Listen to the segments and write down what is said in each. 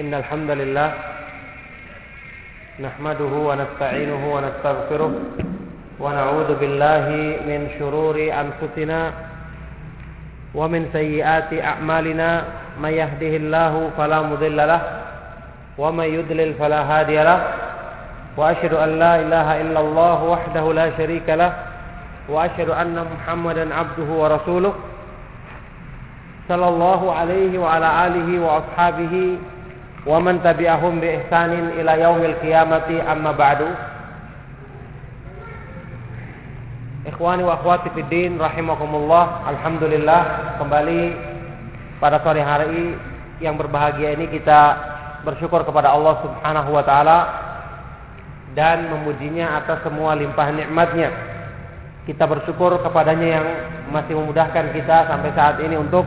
إن الحمد لله نحمده ونستعينه ونستغفره ونعوذ بالله من شرور أنفسنا ومن سيئات أعمالنا من يهده الله فلا مضل له ومن يضلل فلا هادي له وأشهد أن لا إله إلا الله وحده لا شريك له وأشهد أن محمدا عبده ورسوله صلى الله عليه وعلى آله وأصحابه wa man tabi'ahum bi ihsanin ila yaumil qiyamati amma ba'du. Ikhwani wa akhwati fid din rahimakumullah alhamdulillah kembali pada sore hari yang berbahagia ini kita bersyukur kepada Allah Subhanahu wa taala dan memujinya atas semua limpah nikmatnya. Kita bersyukur kepadanya yang masih memudahkan kita sampai saat ini untuk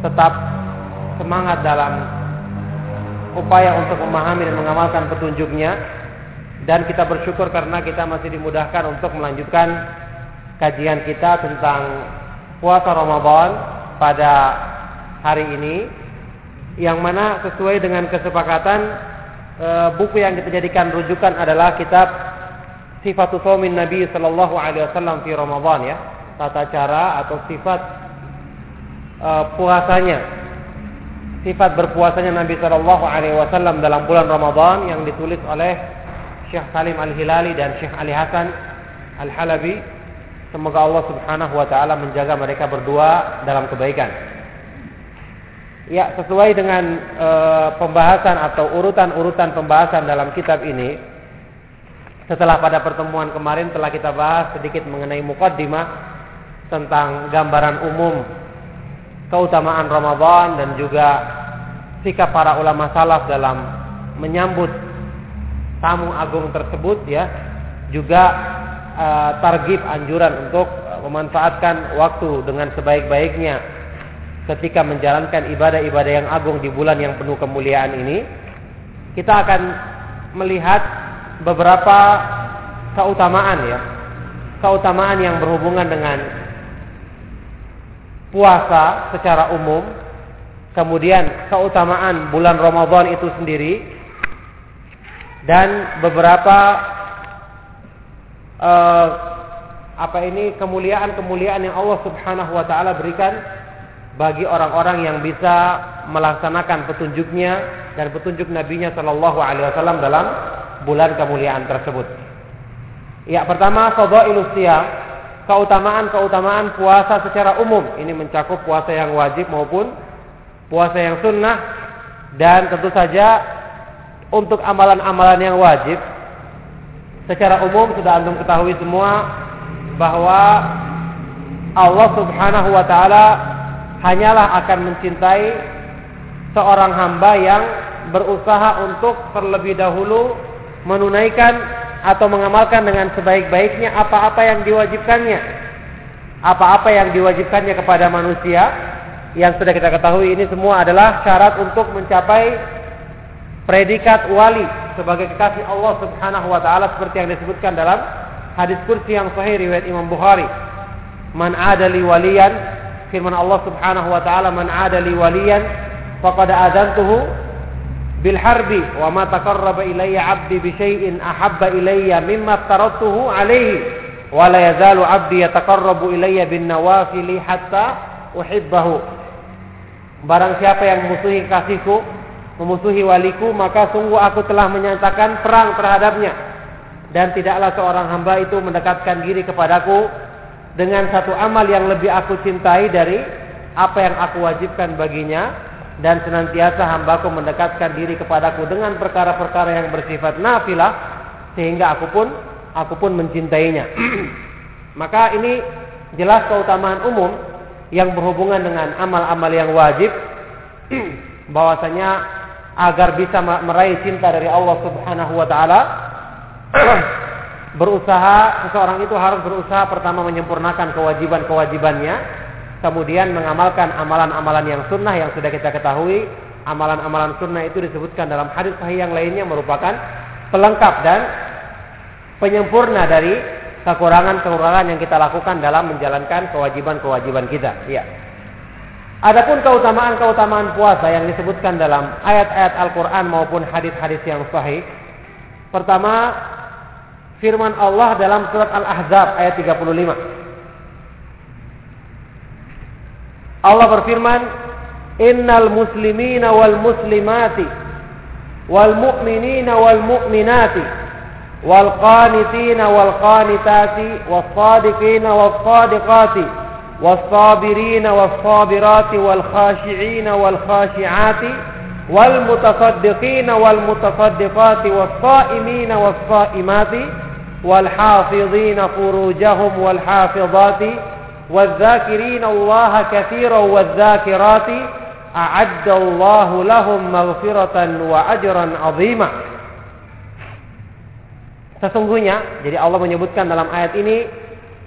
tetap semangat dalam upaya untuk memahami dan mengamalkan petunjuknya. Dan kita bersyukur karena kita masih dimudahkan untuk melanjutkan kajian kita tentang puasa Ramadan pada hari ini yang mana sesuai dengan kesepakatan e, buku yang kita jadikan rujukan adalah kitab Sifatul Saumin Nabi sallallahu alaihi wasallam fi Ramadan ya. Tata cara atau sifat e, puasanya sifat berpuasanya Nabi sallallahu alaihi wasallam dalam bulan Ramadan yang ditulis oleh Syekh Salim Al-Hilali dan Syekh Ali Hasan Al-Halabi. Semoga Allah Subhanahu wa taala menjaga mereka berdua dalam kebaikan. Ya, sesuai dengan e, pembahasan atau urutan-urutan pembahasan dalam kitab ini, setelah pada pertemuan kemarin telah kita bahas sedikit mengenai mukaddimah tentang gambaran umum keutamaan Ramadan dan juga sikap para ulama salaf dalam menyambut tamu agung tersebut ya. Juga uh, targib anjuran untuk memanfaatkan waktu dengan sebaik-baiknya ketika menjalankan ibadah-ibadah yang agung di bulan yang penuh kemuliaan ini. Kita akan melihat beberapa keutamaan ya. Keutamaan yang berhubungan dengan puasa secara umum kemudian keutamaan bulan Ramadan itu sendiri dan beberapa uh, apa ini kemuliaan-kemuliaan yang Allah Subhanahu wa taala berikan bagi orang-orang yang bisa melaksanakan petunjuknya dan petunjuk nabinya sallallahu alaihi wasallam dalam bulan kemuliaan tersebut. Ya, pertama fadhailus siyam, keutamaan-keutamaan puasa secara umum. Ini mencakup puasa yang wajib maupun puasa yang sunnah dan tentu saja untuk amalan-amalan yang wajib secara umum sudah antum ketahui semua bahwa Allah Subhanahu wa taala hanyalah akan mencintai seorang hamba yang berusaha untuk terlebih dahulu menunaikan atau mengamalkan dengan sebaik-baiknya apa-apa yang diwajibkannya. Apa-apa yang diwajibkannya kepada manusia yang sudah kita ketahui ini semua adalah syarat untuk mencapai predikat wali sebagai kekasih Allah Subhanahu wa taala seperti yang disebutkan dalam hadis kursi yang sahih riwayat Imam Bukhari. Man adali waliyan firman Allah Subhanahu wa taala man adali waliyan faqad adantuhu bil harbi wa ma taqarraba ilayya 'abdi bi syai'in ahabba ilayya mimma tarattuhu alayhi wa la yazalu 'abdi yataqarrabu ilayya bin nawafili hatta uhibbahu. Barang siapa yang musuhi kasihku memusuhi waliku maka sungguh aku telah menyatakan perang terhadapnya. Dan tidaklah seorang hamba itu mendekatkan diri kepadaku dengan satu amal yang lebih aku cintai dari apa yang aku wajibkan baginya dan senantiasa hambaku mendekatkan diri kepadaku dengan perkara-perkara yang bersifat nafilah sehingga aku pun aku pun mencintainya. Maka ini jelas keutamaan umum yang berhubungan dengan amal-amal yang wajib bahwasanya agar bisa meraih cinta dari Allah Subhanahu wa taala berusaha seseorang itu harus berusaha pertama menyempurnakan kewajiban-kewajibannya kemudian mengamalkan amalan-amalan yang sunnah yang sudah kita ketahui amalan-amalan sunnah itu disebutkan dalam hadis sahih yang lainnya merupakan pelengkap dan penyempurna dari kekurangan-kekurangan yang kita lakukan dalam menjalankan kewajiban-kewajiban kita ya Adapun keutamaan-keutamaan puasa yang disebutkan dalam ayat-ayat Al-Quran maupun hadis-hadis yang sahih. Pertama, firman Allah dalam surat Al-Ahzab ayat 35. Allah berfirman, Innal muslimina wal muslimati wal mu'minina wal mu'minati wal qanitina wal qanitati wal sadiqina wal sadiqati والصابرين والصابرات والخاشعين والخاشعات والمتصدقين والمتصدقات والصائمين والصائمات والحافظين فروجهم والحافظات والذاكرين الله كثيرا والذاكرات أعد الله لهم مغفرة وأجرا عظيما Sesungguhnya, jadi Allah menyebutkan dalam ayat ini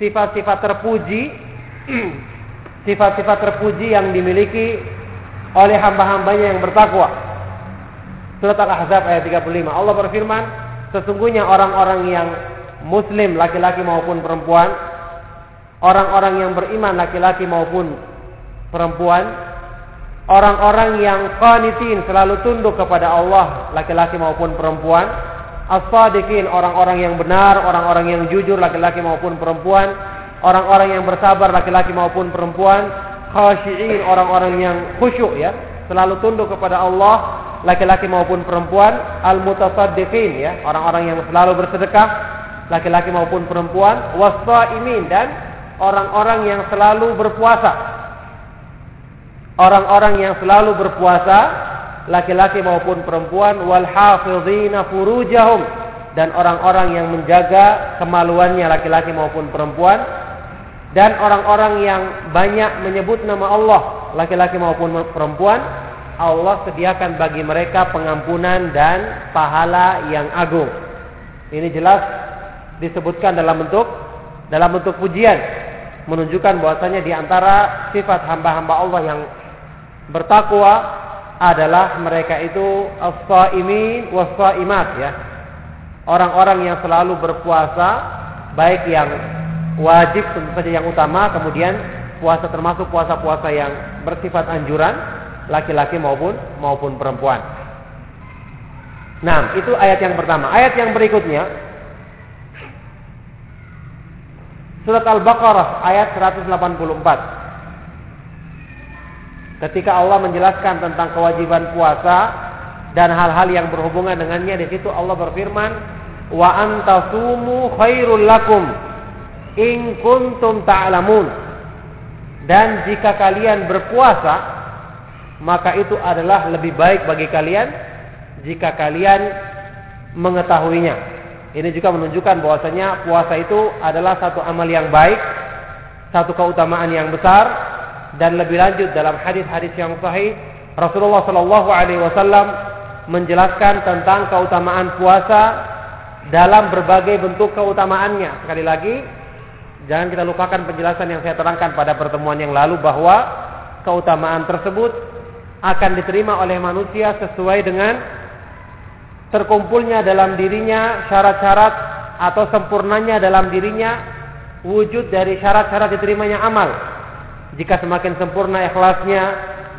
sifat-sifat terpuji sifat-sifat terpuji yang dimiliki oleh hamba-hambanya yang bertakwa. Surat Al-Ahzab ayat 35. Allah berfirman, sesungguhnya orang-orang yang muslim laki-laki maupun perempuan, orang-orang yang beriman laki-laki maupun perempuan, orang-orang yang qanitin selalu tunduk kepada Allah laki-laki maupun perempuan, as-sadiqin orang-orang yang benar, orang-orang yang jujur laki-laki maupun perempuan, orang-orang yang bersabar laki-laki maupun perempuan, khashi'in orang-orang yang khusyuk ya, selalu tunduk kepada Allah laki-laki maupun perempuan, al-mutasaddiqin ya, orang-orang yang selalu bersedekah laki-laki maupun perempuan, wasaimin dan orang-orang yang selalu berpuasa. Orang-orang yang selalu berpuasa laki-laki maupun perempuan wal hafizina furujahum dan orang-orang yang menjaga kemaluannya laki-laki maupun perempuan dan orang-orang yang banyak menyebut nama Allah, laki-laki maupun perempuan, Allah sediakan bagi mereka pengampunan dan pahala yang agung. Ini jelas disebutkan dalam bentuk dalam bentuk pujian, menunjukkan bahwasanya di antara sifat hamba-hamba Allah yang bertakwa adalah mereka itu as-saimin was-saimat ya. Orang-orang yang selalu berpuasa baik yang wajib tentu saja yang utama, kemudian puasa termasuk puasa-puasa yang bersifat anjuran laki-laki maupun maupun perempuan. Nah, itu ayat yang pertama. Ayat yang berikutnya Surat Al-Baqarah ayat 184. Ketika Allah menjelaskan tentang kewajiban puasa dan hal-hal yang berhubungan dengannya di situ Allah berfirman, "Wa antasumu khairul lakum." in kuntum ta'lamun dan jika kalian berpuasa maka itu adalah lebih baik bagi kalian jika kalian mengetahuinya ini juga menunjukkan bahwasanya puasa itu adalah satu amal yang baik satu keutamaan yang besar dan lebih lanjut dalam hadis-hadis yang sahih Rasulullah Shallallahu Alaihi Wasallam menjelaskan tentang keutamaan puasa dalam berbagai bentuk keutamaannya. Sekali lagi Jangan kita lupakan penjelasan yang saya terangkan pada pertemuan yang lalu bahwa keutamaan tersebut akan diterima oleh manusia sesuai dengan terkumpulnya dalam dirinya syarat-syarat atau sempurnanya dalam dirinya wujud dari syarat-syarat diterimanya amal. Jika semakin sempurna ikhlasnya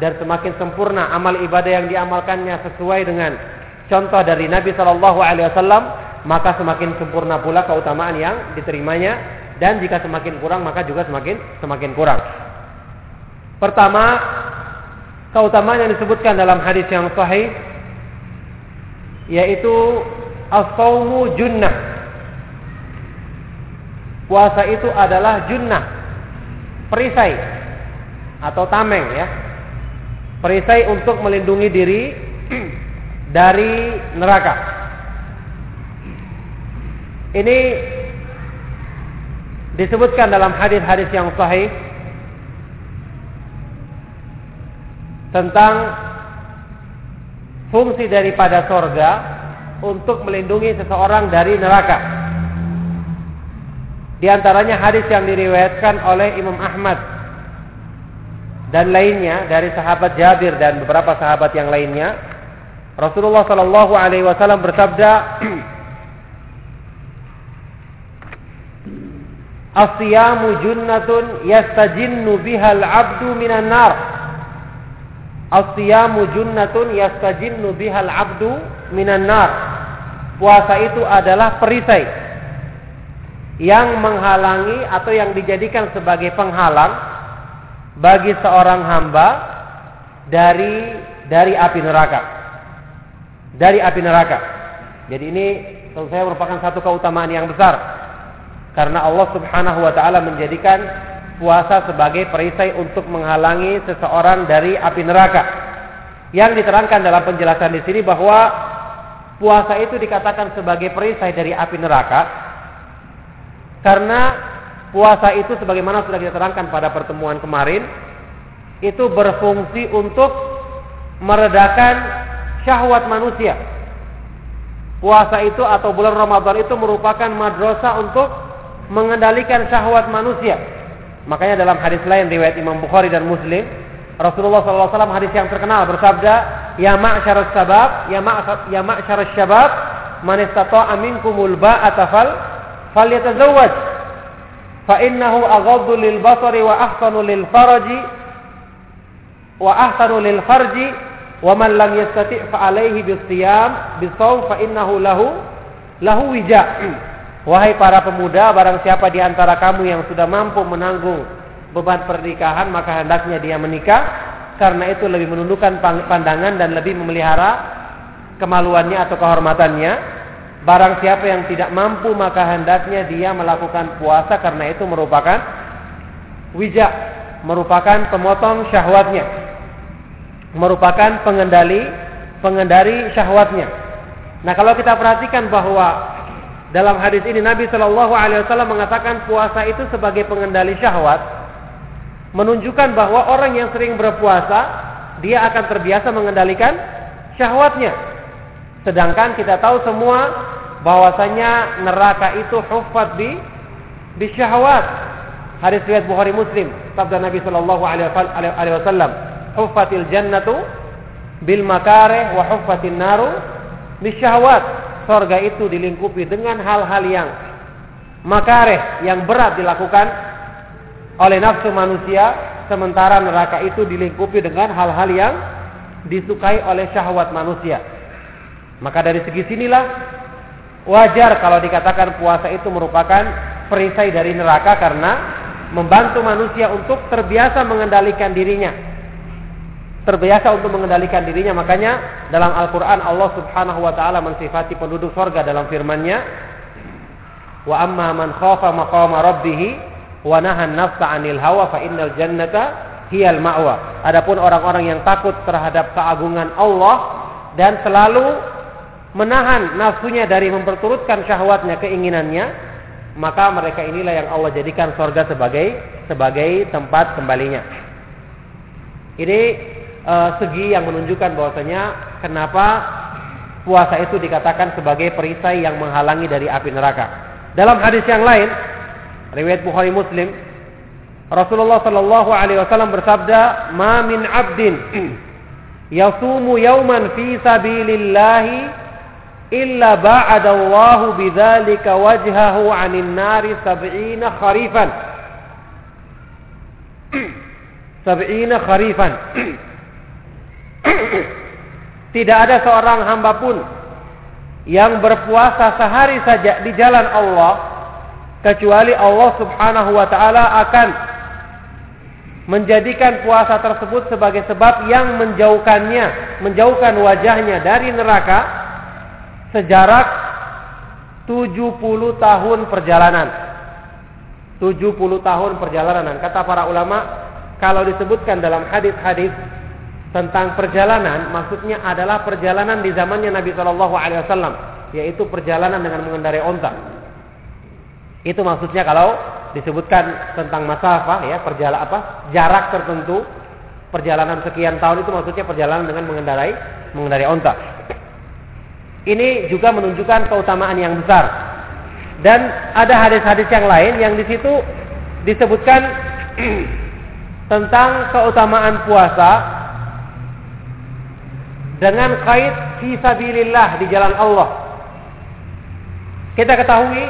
dan semakin sempurna amal ibadah yang diamalkannya sesuai dengan contoh dari Nabi Shallallahu Alaihi Wasallam, maka semakin sempurna pula keutamaan yang diterimanya dan jika semakin kurang maka juga semakin semakin kurang. Pertama, keutamaan yang disebutkan dalam hadis yang sahih yaitu as-saumu junnah. Puasa itu adalah junnah, perisai atau tameng ya. Perisai untuk melindungi diri dari neraka. Ini disebutkan dalam hadis-hadis yang sahih tentang fungsi daripada sorga untuk melindungi seseorang dari neraka. Di antaranya hadis yang diriwayatkan oleh Imam Ahmad dan lainnya dari sahabat Jabir dan beberapa sahabat yang lainnya. Rasulullah Shallallahu Alaihi Wasallam bersabda, Asyamu junnatun yastajinnu bihal abdu minan nar. As-siyamu junnatun yastajinnu bihal abdu minan nar. Puasa itu adalah perisai yang menghalangi atau yang dijadikan sebagai penghalang bagi seorang hamba dari dari api neraka. Dari api neraka. Jadi ini saya merupakan satu keutamaan yang besar karena Allah Subhanahu wa taala menjadikan puasa sebagai perisai untuk menghalangi seseorang dari api neraka. Yang diterangkan dalam penjelasan di sini bahwa puasa itu dikatakan sebagai perisai dari api neraka karena puasa itu sebagaimana sudah kita terangkan pada pertemuan kemarin itu berfungsi untuk meredakan syahwat manusia. Puasa itu atau bulan Ramadan itu merupakan madrasah untuk mengendalikan syahwat manusia. Makanya dalam hadis lain riwayat Imam Bukhari dan Muslim, Rasulullah SAW hadis yang terkenal bersabda, "Ya ma'syar sabab, ya ma'syar ya ma'syar syabab, man istata'a minkumul ba'ata fal falyatazawwaj. Fa innahu aghaddu lil basari wa ahsanu lil faraji wa ahsanu lil farji wa man lam yastati' fa alayhi bisiyam bisawm fa innahu lahu lahu wija'." Wahai para pemuda, barang siapa di antara kamu yang sudah mampu menanggung beban pernikahan, maka hendaknya dia menikah karena itu lebih menundukkan pandangan dan lebih memelihara kemaluannya atau kehormatannya. Barang siapa yang tidak mampu, maka hendaknya dia melakukan puasa karena itu merupakan wijak, merupakan pemotong syahwatnya, merupakan pengendali pengendali syahwatnya. Nah, kalau kita perhatikan bahwa dalam hadis ini Nabi Shallallahu Alaihi Wasallam mengatakan puasa itu sebagai pengendali syahwat, menunjukkan bahwa orang yang sering berpuasa dia akan terbiasa mengendalikan syahwatnya. Sedangkan kita tahu semua bahwasanya neraka itu hufat di di syahwat. Hadis riwayat Bukhari Muslim, sabda Nabi Shallallahu Alaihi Wasallam, "Hufatil jannatu bil makareh wa hufatin naru syahwat." Sorga itu dilingkupi dengan hal-hal yang makareh, yang berat dilakukan oleh nafsu manusia, sementara neraka itu dilingkupi dengan hal-hal yang disukai oleh syahwat manusia. Maka dari segi sinilah wajar kalau dikatakan puasa itu merupakan perisai dari neraka karena membantu manusia untuk terbiasa mengendalikan dirinya terbiasa untuk mengendalikan dirinya. Makanya dalam Al-Quran Allah subhanahu wa ta'ala mensifati penduduk sorga dalam firmannya. Wa amma man khafa maqama rabbihi wa nahan nafsa anil hawa fa innal jannata hiyal ma'wa. Adapun orang-orang yang takut terhadap keagungan Allah dan selalu menahan nafsunya dari memperturutkan syahwatnya, keinginannya, maka mereka inilah yang Allah jadikan sorga sebagai sebagai tempat kembalinya. Ini uh, segi yang menunjukkan bahwasanya kenapa puasa itu dikatakan sebagai perisai yang menghalangi dari api neraka. Dalam hadis yang lain, riwayat Bukhari Muslim, Rasulullah Shallallahu Alaihi Wasallam bersabda, "Ma min abdin yasumu yauman fi sabilillahi illa ba'ada Allah bidzalika wajhahu 'anil nari sab'ina kharifan." sab'ina kharifan Tidak ada seorang hamba pun yang berpuasa sehari saja di jalan Allah kecuali Allah Subhanahu wa taala akan menjadikan puasa tersebut sebagai sebab yang menjauhkannya, menjauhkan wajahnya dari neraka sejarak 70 tahun perjalanan. 70 tahun perjalanan. Kata para ulama, kalau disebutkan dalam hadis-hadis tentang perjalanan maksudnya adalah perjalanan di zamannya Nabi Shallallahu Alaihi Wasallam yaitu perjalanan dengan mengendarai onta. Itu maksudnya kalau disebutkan tentang masafah ya perjalanan apa jarak tertentu perjalanan sekian tahun itu maksudnya perjalanan dengan mengendarai mengendarai onta. Ini juga menunjukkan keutamaan yang besar. Dan ada hadis-hadis yang lain yang di situ disebutkan tentang keutamaan puasa dengan kait fisabilillah di jalan Allah. Kita ketahui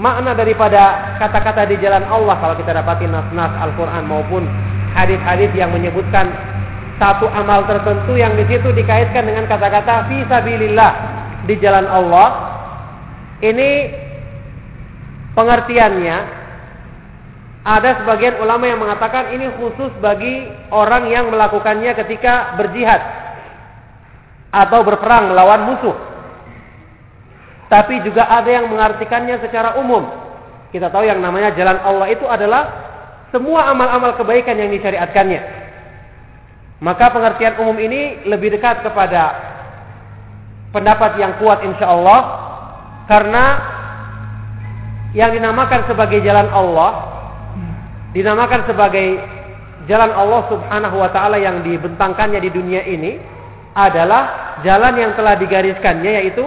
makna daripada kata-kata di jalan Allah kalau kita dapati nas-nas Al-Quran maupun hadis-hadis yang menyebutkan satu amal tertentu yang di situ dikaitkan dengan kata-kata fi sabilillah di jalan Allah. Ini pengertiannya ada sebagian ulama yang mengatakan ini khusus bagi orang yang melakukannya ketika berjihad atau berperang melawan musuh. Tapi juga ada yang mengartikannya secara umum. Kita tahu yang namanya jalan Allah itu adalah semua amal-amal kebaikan yang disyariatkannya. Maka pengertian umum ini lebih dekat kepada pendapat yang kuat insya Allah karena yang dinamakan sebagai jalan Allah dinamakan sebagai jalan Allah Subhanahu wa taala yang dibentangkannya di dunia ini adalah jalan yang telah digariskannya yaitu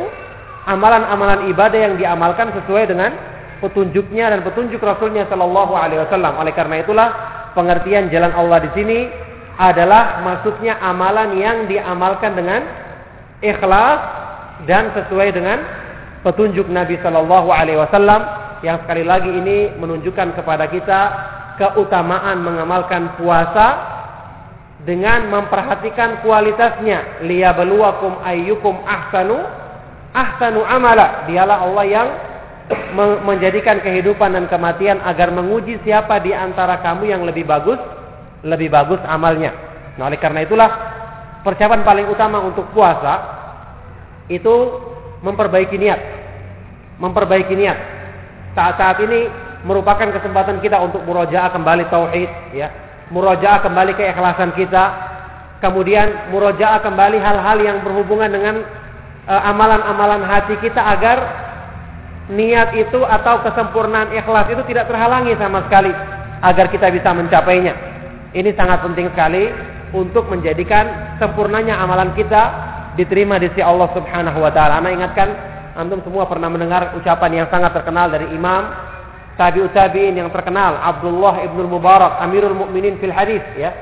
amalan-amalan ibadah yang diamalkan sesuai dengan petunjuknya dan petunjuk Rasulnya Shallallahu Alaihi Wasallam. Oleh karena itulah pengertian jalan Allah di sini adalah maksudnya amalan yang diamalkan dengan ikhlas dan sesuai dengan petunjuk Nabi Shallallahu Alaihi Wasallam yang sekali lagi ini menunjukkan kepada kita keutamaan mengamalkan puasa dengan memperhatikan kualitasnya liyabluwakum ayyukum ahsanu ahsanu amala dialah Allah yang menjadikan kehidupan dan kematian agar menguji siapa di antara kamu yang lebih bagus lebih bagus amalnya. Nah, oleh karena itulah persiapan paling utama untuk puasa itu memperbaiki niat. Memperbaiki niat. Saat-saat ini merupakan kesempatan kita untuk murojaah kembali tauhid, ya. Murojaah kembali keikhlasan kita. Kemudian murojaah kembali hal-hal yang berhubungan dengan uh, amalan-amalan hati kita agar niat itu atau kesempurnaan ikhlas itu tidak terhalangi sama sekali agar kita bisa mencapainya. Ini sangat penting sekali untuk menjadikan sempurnanya amalan kita diterima di sisi Allah Subhanahu wa taala. Ana ingatkan antum semua pernah mendengar ucapan yang sangat terkenal dari Imam tabi'ut tabi'in yang terkenal Abdullah ibnu Mubarak Amirul Mukminin fil hadis ya.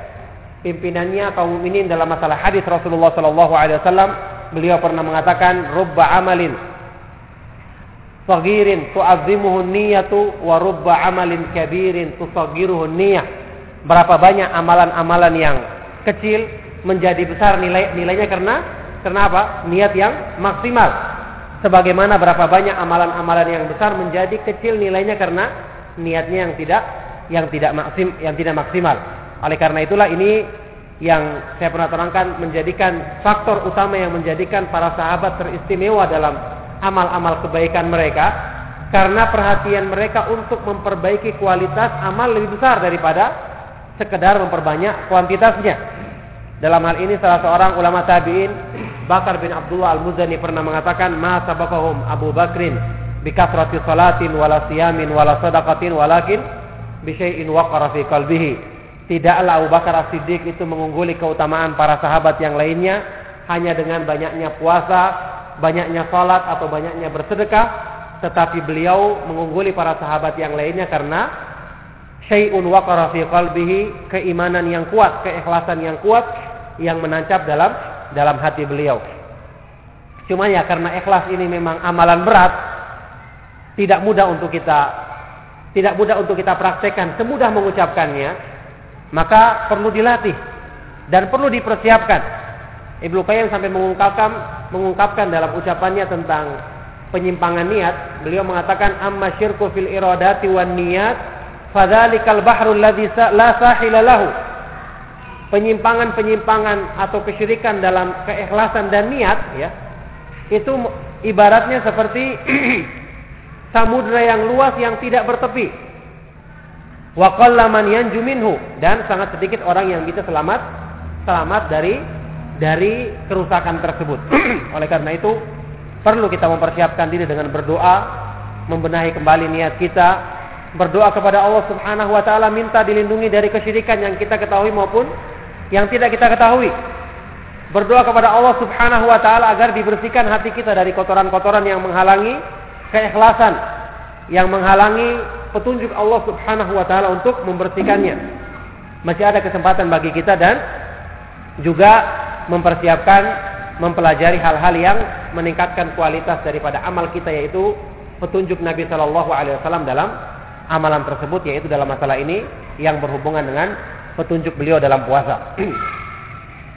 Pimpinannya kaum mukminin dalam masalah hadis Rasulullah sallallahu alaihi wasallam beliau pernah mengatakan rubba amalin sagirin tu'azzimuhu niyatu wa rubba amalin kabirin tusaggiruhu niyah berapa banyak amalan-amalan yang kecil menjadi besar nilai nilainya karena karena apa? Niat yang maksimal. Sebagaimana berapa banyak amalan-amalan yang besar menjadi kecil nilainya karena niatnya yang tidak yang tidak maksim yang tidak maksimal. Oleh karena itulah ini yang saya pernah terangkan menjadikan faktor utama yang menjadikan para sahabat teristimewa dalam amal-amal kebaikan mereka karena perhatian mereka untuk memperbaiki kualitas amal lebih besar daripada sekedar memperbanyak kuantitasnya. Dalam hal ini salah seorang ulama tabi'in Bakar bin Abdullah Al-Muzani pernah mengatakan ma sabaqahum Abu Bakrin bi kasrati salatin wala siyamin wala sadaqatin walakin bi syai'in waqara fi qalbihi. Tidaklah Abu Bakar As-Siddiq itu mengungguli keutamaan para sahabat yang lainnya hanya dengan banyaknya puasa, banyaknya salat atau banyaknya bersedekah, tetapi beliau mengungguli para sahabat yang lainnya karena syai'un waqara fi qalbihi, keimanan yang kuat, keikhlasan yang kuat yang menancap dalam dalam hati beliau. Cuma ya karena ikhlas ini memang amalan berat, tidak mudah untuk kita tidak mudah untuk kita praktekkan, semudah mengucapkannya, maka perlu dilatih dan perlu dipersiapkan. Ibnu Qayyim sampai mengungkapkan mengungkapkan dalam ucapannya tentang penyimpangan niat, beliau mengatakan amma syirku fil iradati wan niyat Fadzalikal bahrul ladzi la sahila lahu. Penyimpangan-penyimpangan atau kesyirikan dalam keikhlasan dan niat ya. Itu ibaratnya seperti samudra yang luas yang tidak bertepi. Wa qallaman yanju minhu dan sangat sedikit orang yang bisa selamat selamat dari dari kerusakan tersebut. Oleh karena itu perlu kita mempersiapkan diri dengan berdoa, membenahi kembali niat kita, berdoa kepada Allah Subhanahu wa taala minta dilindungi dari kesyirikan yang kita ketahui maupun yang tidak kita ketahui. Berdoa kepada Allah Subhanahu wa taala agar dibersihkan hati kita dari kotoran-kotoran yang menghalangi keikhlasan, yang menghalangi petunjuk Allah Subhanahu wa taala untuk membersihkannya. Masih ada kesempatan bagi kita dan juga mempersiapkan mempelajari hal-hal yang meningkatkan kualitas daripada amal kita yaitu petunjuk Nabi Shallallahu alaihi wasallam dalam amalan tersebut yaitu dalam masalah ini yang berhubungan dengan petunjuk beliau dalam puasa.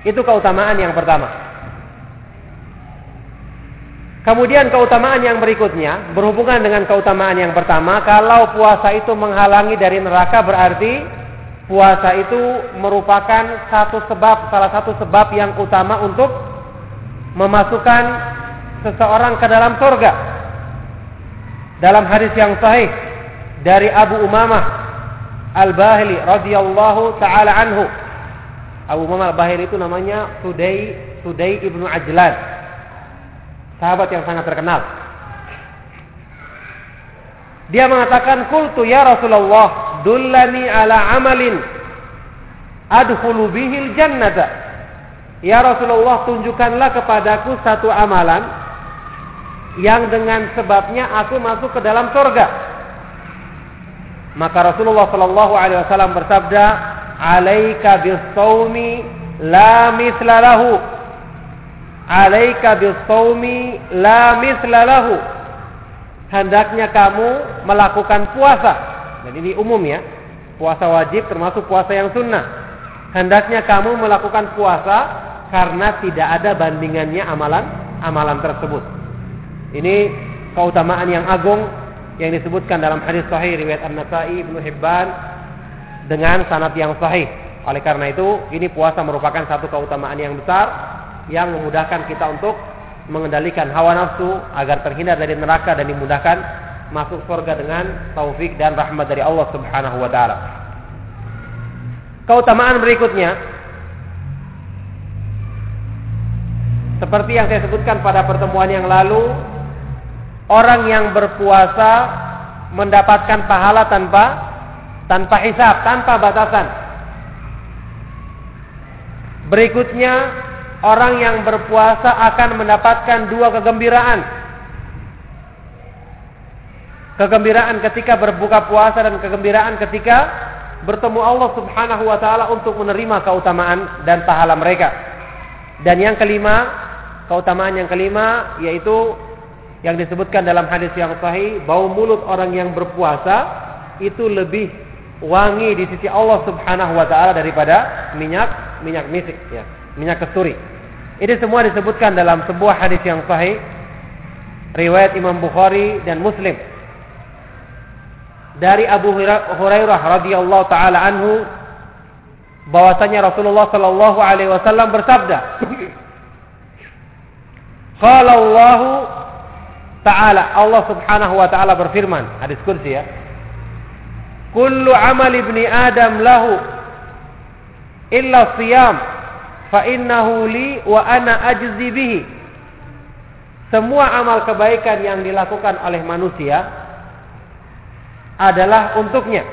Itu keutamaan yang pertama. Kemudian keutamaan yang berikutnya berhubungan dengan keutamaan yang pertama, kalau puasa itu menghalangi dari neraka berarti puasa itu merupakan satu sebab salah satu sebab yang utama untuk memasukkan seseorang ke dalam surga. Dalam hadis yang sahih dari Abu Umamah Al-Bahili radhiyallahu taala anhu. Abu Umamah Al-Bahili itu namanya Sudai Sudai ibnu Ajlan sahabat yang sangat terkenal. Dia mengatakan, "Qultu ya Rasulullah, dullani ala amalin adkhulu bihil jannata." Ya Rasulullah, tunjukkanlah kepadaku satu amalan yang dengan sebabnya aku masuk ke dalam surga. Maka Rasulullah Shallallahu alaihi wasallam bersabda, "Alaika bis-shaumi la mithla lahu." alaika bisawmi la misla lahu. Hendaknya kamu melakukan puasa. Dan ini umum ya. Puasa wajib termasuk puasa yang sunnah. Hendaknya kamu melakukan puasa karena tidak ada bandingannya amalan amalan tersebut. Ini keutamaan yang agung yang disebutkan dalam hadis sahih riwayat An-Nasa'i Ibnu Hibban dengan sanad yang sahih. Oleh karena itu, ini puasa merupakan satu keutamaan yang besar yang memudahkan kita untuk mengendalikan hawa nafsu agar terhindar dari neraka dan dimudahkan masuk surga dengan taufik dan rahmat dari Allah Subhanahu wa taala. Keutamaan berikutnya seperti yang saya sebutkan pada pertemuan yang lalu, orang yang berpuasa mendapatkan pahala tanpa tanpa hisab, tanpa batasan. Berikutnya orang yang berpuasa akan mendapatkan dua kegembiraan. Kegembiraan ketika berbuka puasa dan kegembiraan ketika bertemu Allah Subhanahu wa taala untuk menerima keutamaan dan pahala mereka. Dan yang kelima, keutamaan yang kelima yaitu yang disebutkan dalam hadis yang sahih, bau mulut orang yang berpuasa itu lebih wangi di sisi Allah Subhanahu wa taala daripada minyak minyak misik ya, minyak kesturi. Ini semua disebutkan dalam sebuah hadis yang sahih riwayat Imam Bukhari dan Muslim dari Abu Hurairah radhiyallahu taala anhu bahwasanya Rasulullah sallallahu alaihi wasallam bersabda Qala Allah taala Allah Subhanahu wa taala berfirman hadis kursi ya Kullu amal ibni Adam lahu illa siyam fa innahu li wa ana ajzi bihi. Semua amal kebaikan yang dilakukan oleh manusia adalah untuknya.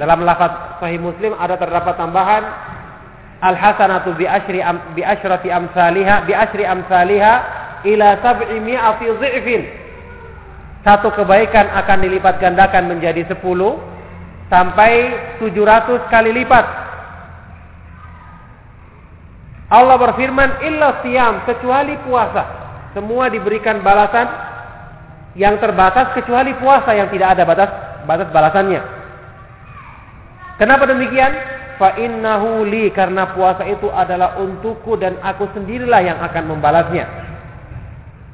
Dalam lafaz sahih Muslim ada terdapat tambahan al hasanatu bi asyri am, bi asyrati amsalihha bi asyri amsalihha ila sab'i mi'ati dhi'fin. Satu kebaikan akan dilipat gandakan menjadi 10 sampai 700 kali lipat Allah berfirman illa siam kecuali puasa. Semua diberikan balasan yang terbatas kecuali puasa yang tidak ada batas batas balasannya. Kenapa demikian? Fa innahu li karena puasa itu adalah untukku dan aku sendirilah yang akan membalasnya.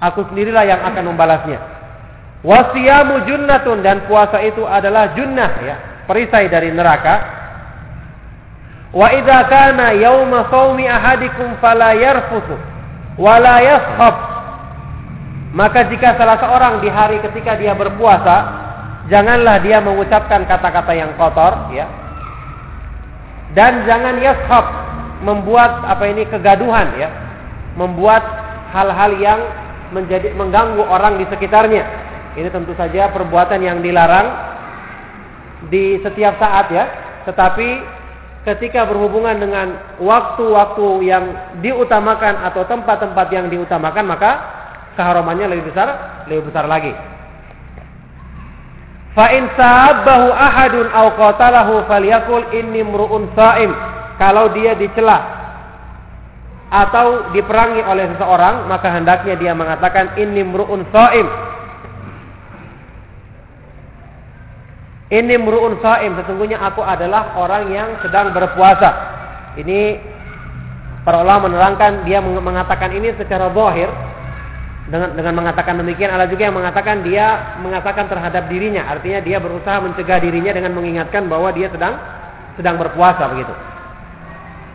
Aku sendirilah yang akan membalasnya. Wasiyamu junnatun dan puasa itu adalah junnah ya, perisai dari neraka Wa idza kana yauma shaumi ahadikum fala yarfusu wa la yaskhab. Maka jika salah seorang di hari ketika dia berpuasa, janganlah dia mengucapkan kata-kata yang kotor, ya. Dan jangan yashab membuat apa ini kegaduhan, ya. Membuat hal-hal yang menjadi mengganggu orang di sekitarnya. Ini tentu saja perbuatan yang dilarang di setiap saat ya, tetapi ketika berhubungan dengan waktu-waktu yang diutamakan atau tempat-tempat yang diutamakan maka keharamannya lebih besar lebih besar lagi. Fa in ahadun aw qatalahu falyakul inni mru'un sha'im. Kalau dia dicela atau diperangi oleh seseorang, maka hendaknya dia mengatakan inni mru'un sha'im. Ini meru'un saim, sesungguhnya aku adalah orang yang sedang berpuasa. Ini Para ulama menerangkan dia mengatakan ini secara zahir dengan dengan mengatakan demikian ada juga yang mengatakan dia mengatakan terhadap dirinya artinya dia berusaha mencegah dirinya dengan mengingatkan bahwa dia sedang sedang berpuasa begitu.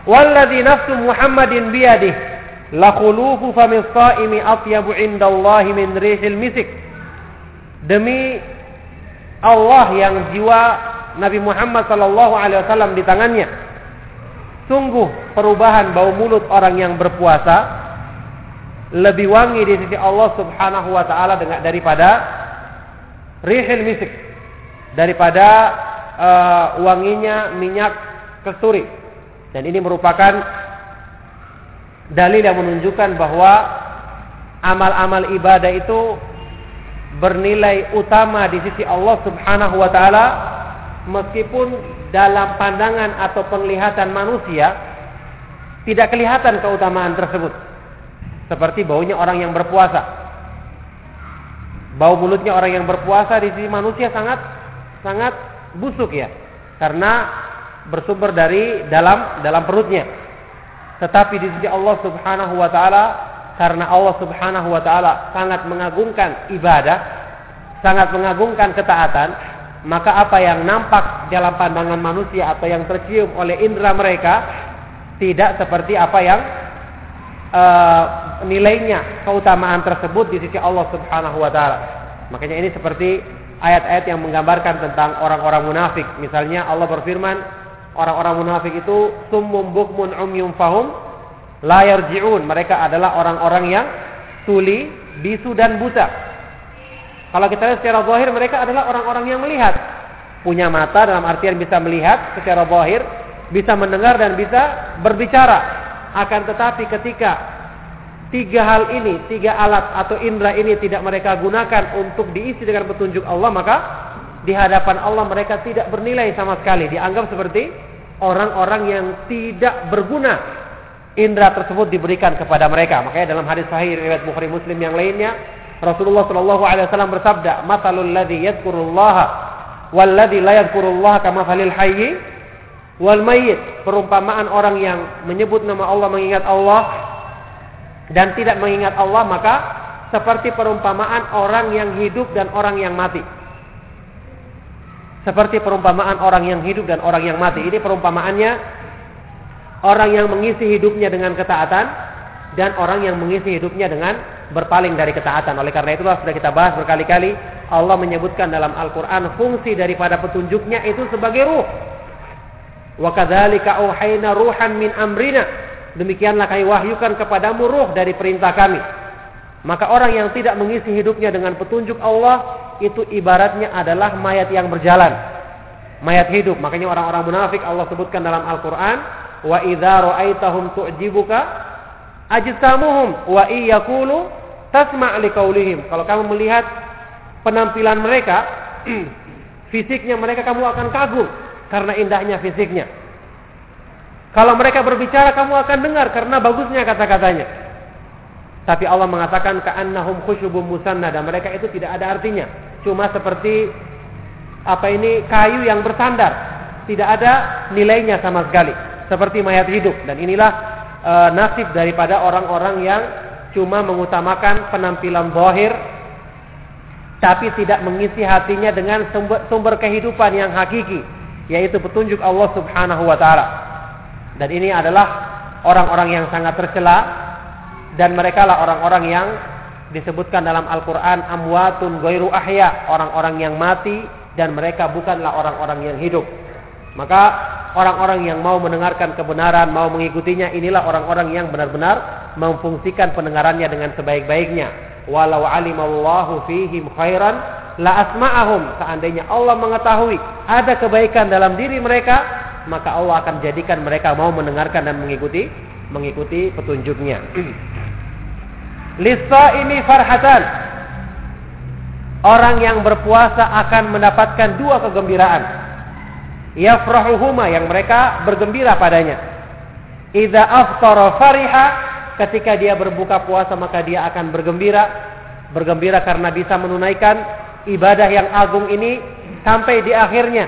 Walladzi nafsu Muhammadin biyadih la khulufu famis shaimi atyabu indallahi min rihil misik. Demi Allah yang jiwa Nabi Muhammad sallallahu alaihi wasallam di tangannya Sungguh perubahan bau mulut orang yang berpuasa lebih wangi di sisi Allah Subhanahu wa taala daripada rihil misik. Daripada uh, wanginya minyak kesturi. Dan ini merupakan dalil yang menunjukkan bahwa amal-amal ibadah itu bernilai utama di sisi Allah Subhanahu wa taala meskipun dalam pandangan atau penglihatan manusia tidak kelihatan keutamaan tersebut. Seperti baunya orang yang berpuasa. Bau mulutnya orang yang berpuasa di sisi manusia sangat sangat busuk ya. Karena bersumber dari dalam dalam perutnya. Tetapi di sisi Allah Subhanahu wa taala karena Allah Subhanahu wa taala sangat mengagungkan ibadah, sangat mengagungkan ketaatan, maka apa yang nampak dalam pandangan manusia atau yang tercium oleh indera mereka tidak seperti apa yang uh, nilainya keutamaan tersebut di sisi Allah Subhanahu wa taala. Makanya ini seperti ayat-ayat yang menggambarkan tentang orang-orang munafik. Misalnya Allah berfirman, orang-orang munafik itu summum bukmun umyum fahum la yarji'un. Mereka adalah orang-orang yang tuli, bisu dan buta. Kalau kita lihat secara zahir mereka adalah orang-orang yang melihat. Punya mata dalam artian bisa melihat secara zahir, bisa mendengar dan bisa berbicara. Akan tetapi ketika tiga hal ini, tiga alat atau indera ini tidak mereka gunakan untuk diisi dengan petunjuk Allah, maka di hadapan Allah mereka tidak bernilai sama sekali. Dianggap seperti orang-orang yang tidak berguna indera tersebut diberikan kepada mereka. Makanya dalam hadis sahih riwayat Bukhari Muslim yang lainnya Rasulullah Shallallahu Alaihi Wasallam bersabda, "Matalul ladzi yadkurullaha wal ladzi la yadkurullaha kama falil hayyi wal mayyit." Perumpamaan orang yang menyebut nama Allah, mengingat Allah dan tidak mengingat Allah, maka seperti perumpamaan orang yang hidup dan orang yang mati. Seperti perumpamaan orang yang hidup dan orang yang mati. Ini perumpamaannya orang yang mengisi hidupnya dengan ketaatan dan orang yang mengisi hidupnya dengan berpaling dari ketaatan. Oleh karena itulah sudah kita bahas berkali-kali Allah menyebutkan dalam Al-Qur'an fungsi daripada petunjuknya itu sebagai ruh. Wa kadzalika auhayna ruhan min amrina. Demikianlah kami wahyukan kepadamu ruh dari perintah kami. Maka orang yang tidak mengisi hidupnya dengan petunjuk Allah itu ibaratnya adalah mayat yang berjalan. Mayat hidup. Makanya orang-orang munafik Allah sebutkan dalam Al-Qur'an, "Wa idza ra'aitahum tu'jibuka ajsamuhum wa iyakulu tasma' liqaulihim. Kalau kamu melihat penampilan mereka, fisiknya mereka kamu akan kagum karena indahnya fisiknya. Kalau mereka berbicara kamu akan dengar karena bagusnya kata-katanya. Tapi Allah mengatakan ka'annahum musanna dan mereka itu tidak ada artinya. Cuma seperti apa ini kayu yang bersandar, tidak ada nilainya sama sekali, seperti mayat hidup. Dan inilah e, nasib daripada orang-orang yang cuma mengutamakan penampilan zahir tapi tidak mengisi hatinya dengan sumber, sumber kehidupan yang hakiki yaitu petunjuk Allah Subhanahu wa taala. Dan ini adalah orang-orang yang sangat tercela dan mereka lah orang-orang yang disebutkan dalam Al-Qur'an amwatun ghairu ahya, orang-orang yang mati dan mereka bukanlah orang-orang yang hidup. Maka orang-orang yang mau mendengarkan kebenaran, mau mengikutinya, inilah orang-orang yang benar-benar memfungsikan pendengarannya dengan sebaik-baiknya. Walau alimallahu fihim khairan la asma'ahum. Seandainya Allah mengetahui ada kebaikan dalam diri mereka, maka Allah akan jadikan mereka mau mendengarkan dan mengikuti mengikuti petunjuknya. Lisa ini farhatan. Orang yang berpuasa akan mendapatkan dua kegembiraan yafrahuhuma yang mereka bergembira padanya. Idza aftara fariha ketika dia berbuka puasa maka dia akan bergembira, bergembira karena bisa menunaikan ibadah yang agung ini sampai di akhirnya.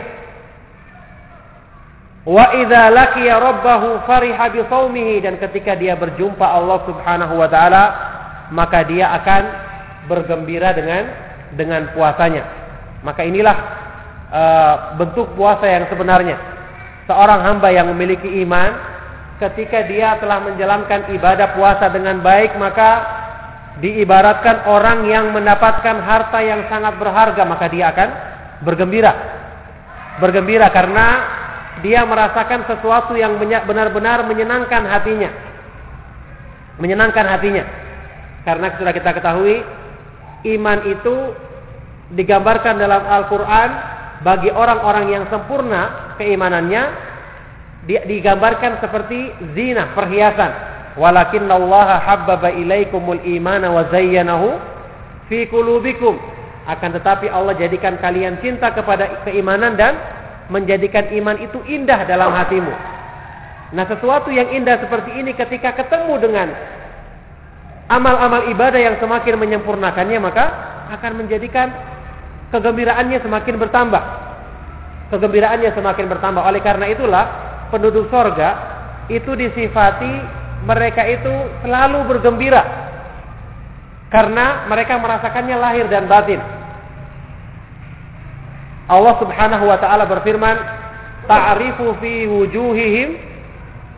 Wa idza laqiya rabbahu fariha bi dan ketika dia berjumpa Allah Subhanahu wa taala maka dia akan bergembira dengan dengan puasanya. Maka inilah uh, bentuk puasa yang sebenarnya. Seorang hamba yang memiliki iman ketika dia telah menjalankan ibadah puasa dengan baik maka diibaratkan orang yang mendapatkan harta yang sangat berharga maka dia akan bergembira. Bergembira karena dia merasakan sesuatu yang benar-benar menyenangkan hatinya. Menyenangkan hatinya. Karena sudah kita ketahui iman itu digambarkan dalam Al-Qur'an bagi orang-orang yang sempurna keimanannya digambarkan seperti zina, perhiasan Walakinallaha habbaba ilaikumul imana wa zayyanahu fi qulubikum. Akan tetapi Allah jadikan kalian cinta kepada keimanan dan menjadikan iman itu indah dalam hatimu. Nah, sesuatu yang indah seperti ini ketika ketemu dengan amal-amal ibadah yang semakin menyempurnakannya maka akan menjadikan kegembiraannya semakin bertambah. Kegembiraannya semakin bertambah. Oleh karena itulah penduduk sorga itu disifati mereka itu selalu bergembira karena mereka merasakannya lahir dan batin. Allah Subhanahu wa taala berfirman, "Ta'rifu fi wujuhihim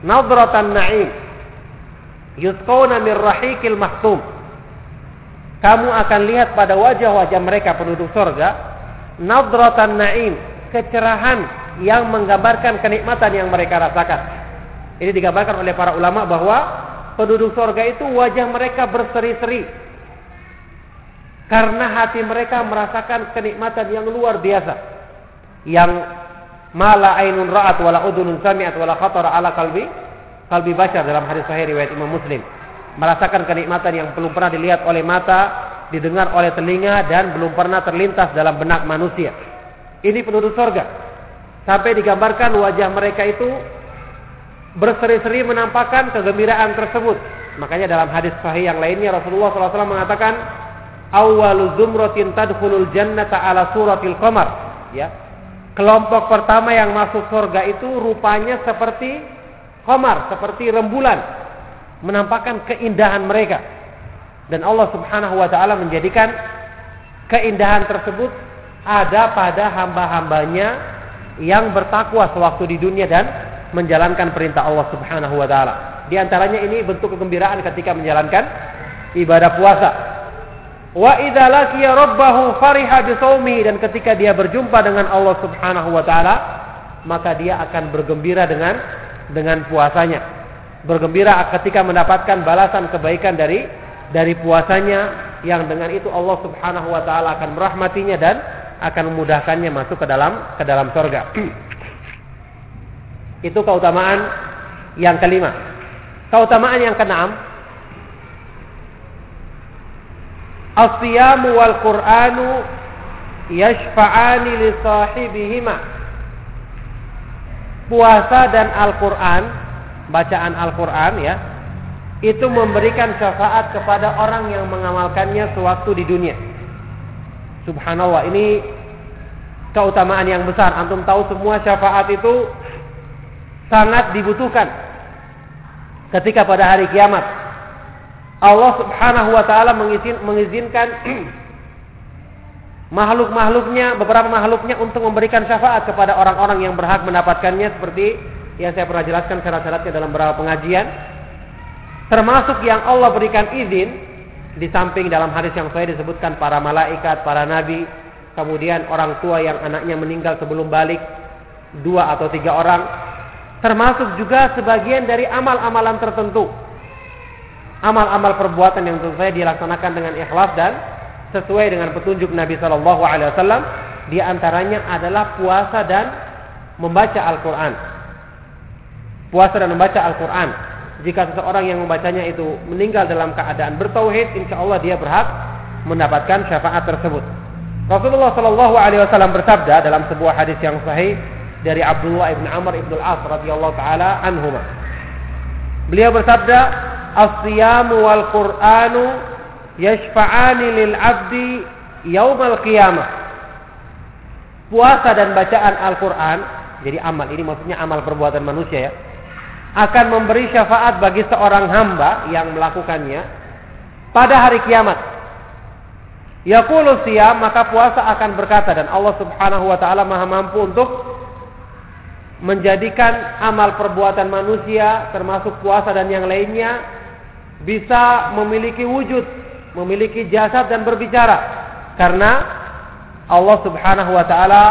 nadratan na'im yusqawna min rahiqil mahtum." Kamu akan lihat pada wajah-wajah mereka penduduk surga nadratan na'im, kecerahan yang menggambarkan kenikmatan yang mereka rasakan. Ini digambarkan oleh para ulama bahwa penduduk sorga itu wajah mereka berseri-seri. Karena hati mereka merasakan kenikmatan yang luar biasa. Yang mala ainun ra'at wala udunun sami'at wala khatara ala kalbi kalbi bashar dalam hadis sahih riwayat Imam Muslim. Merasakan kenikmatan yang belum pernah dilihat oleh mata, didengar oleh telinga dan belum pernah terlintas dalam benak manusia. Ini penduduk sorga. Sampai digambarkan wajah mereka itu berseri-seri menampakkan kegembiraan tersebut. Makanya dalam hadis sahih yang lainnya Rasulullah SAW mengatakan awalu zumratin tadkhulul jannata ala suratil qamar ya kelompok pertama yang masuk surga itu rupanya seperti qamar seperti rembulan menampakkan keindahan mereka dan Allah Subhanahu wa taala menjadikan keindahan tersebut ada pada hamba-hambanya yang bertakwa sewaktu di dunia dan menjalankan perintah Allah Subhanahu wa taala. Di antaranya ini bentuk kegembiraan ketika menjalankan ibadah puasa. Wa idza rabbahu fariha dan ketika dia berjumpa dengan Allah Subhanahu wa taala, maka dia akan bergembira dengan dengan puasanya. Bergembira ketika mendapatkan balasan kebaikan dari dari puasanya yang dengan itu Allah Subhanahu wa taala akan merahmatinya dan akan memudahkannya masuk ke dalam ke dalam surga. Itu keutamaan yang kelima. Keutamaan yang keenam, As-siyamu wal Qur'anu yashfa'ani li sahibihima. Puasa dan Al-Qur'an, bacaan Al-Qur'an ya, itu memberikan syafaat kepada orang yang mengamalkannya sewaktu di dunia. Subhanallah, ini keutamaan yang besar. Antum tahu semua syafaat itu sangat dibutuhkan ketika pada hari kiamat. Allah Subhanahu wa taala mengizinkan makhluk-makhluknya, beberapa makhluknya untuk memberikan syafaat kepada orang-orang yang berhak mendapatkannya seperti yang saya pernah jelaskan syarat-syaratnya dalam beberapa pengajian. Termasuk yang Allah berikan izin di samping dalam hadis yang saya disebutkan para malaikat, para nabi, kemudian orang tua yang anaknya meninggal sebelum balik, dua atau tiga orang, termasuk juga sebagian dari amal-amalan tertentu. Amal-amal perbuatan yang tentu saja dilaksanakan dengan ikhlas dan sesuai dengan petunjuk Nabi Shallallahu Alaihi Wasallam. Di antaranya adalah puasa dan membaca Al-Quran. Puasa dan membaca Al-Quran. Jika seseorang yang membacanya itu meninggal dalam keadaan bertauhid, insya Allah dia berhak mendapatkan syafaat tersebut. Rasulullah Shallallahu Alaihi Wasallam bersabda dalam sebuah hadis yang sahih, dari Abdullah ibn Amr ibn al-As radhiyallahu taala anhuma. Beliau bersabda, "As-siyamu wal Qur'anu yashfa'ani lil 'abdi yaumal qiyamah." Puasa dan bacaan Al-Qur'an Jadi amal ini maksudnya amal perbuatan manusia ya. Akan memberi syafaat bagi seorang hamba yang melakukannya pada hari kiamat. Yaqulu siyam maka puasa akan berkata dan Allah Subhanahu wa taala Maha mampu untuk menjadikan amal perbuatan manusia termasuk puasa dan yang lainnya bisa memiliki wujud, memiliki jasad dan berbicara. Karena Allah Subhanahu wa taala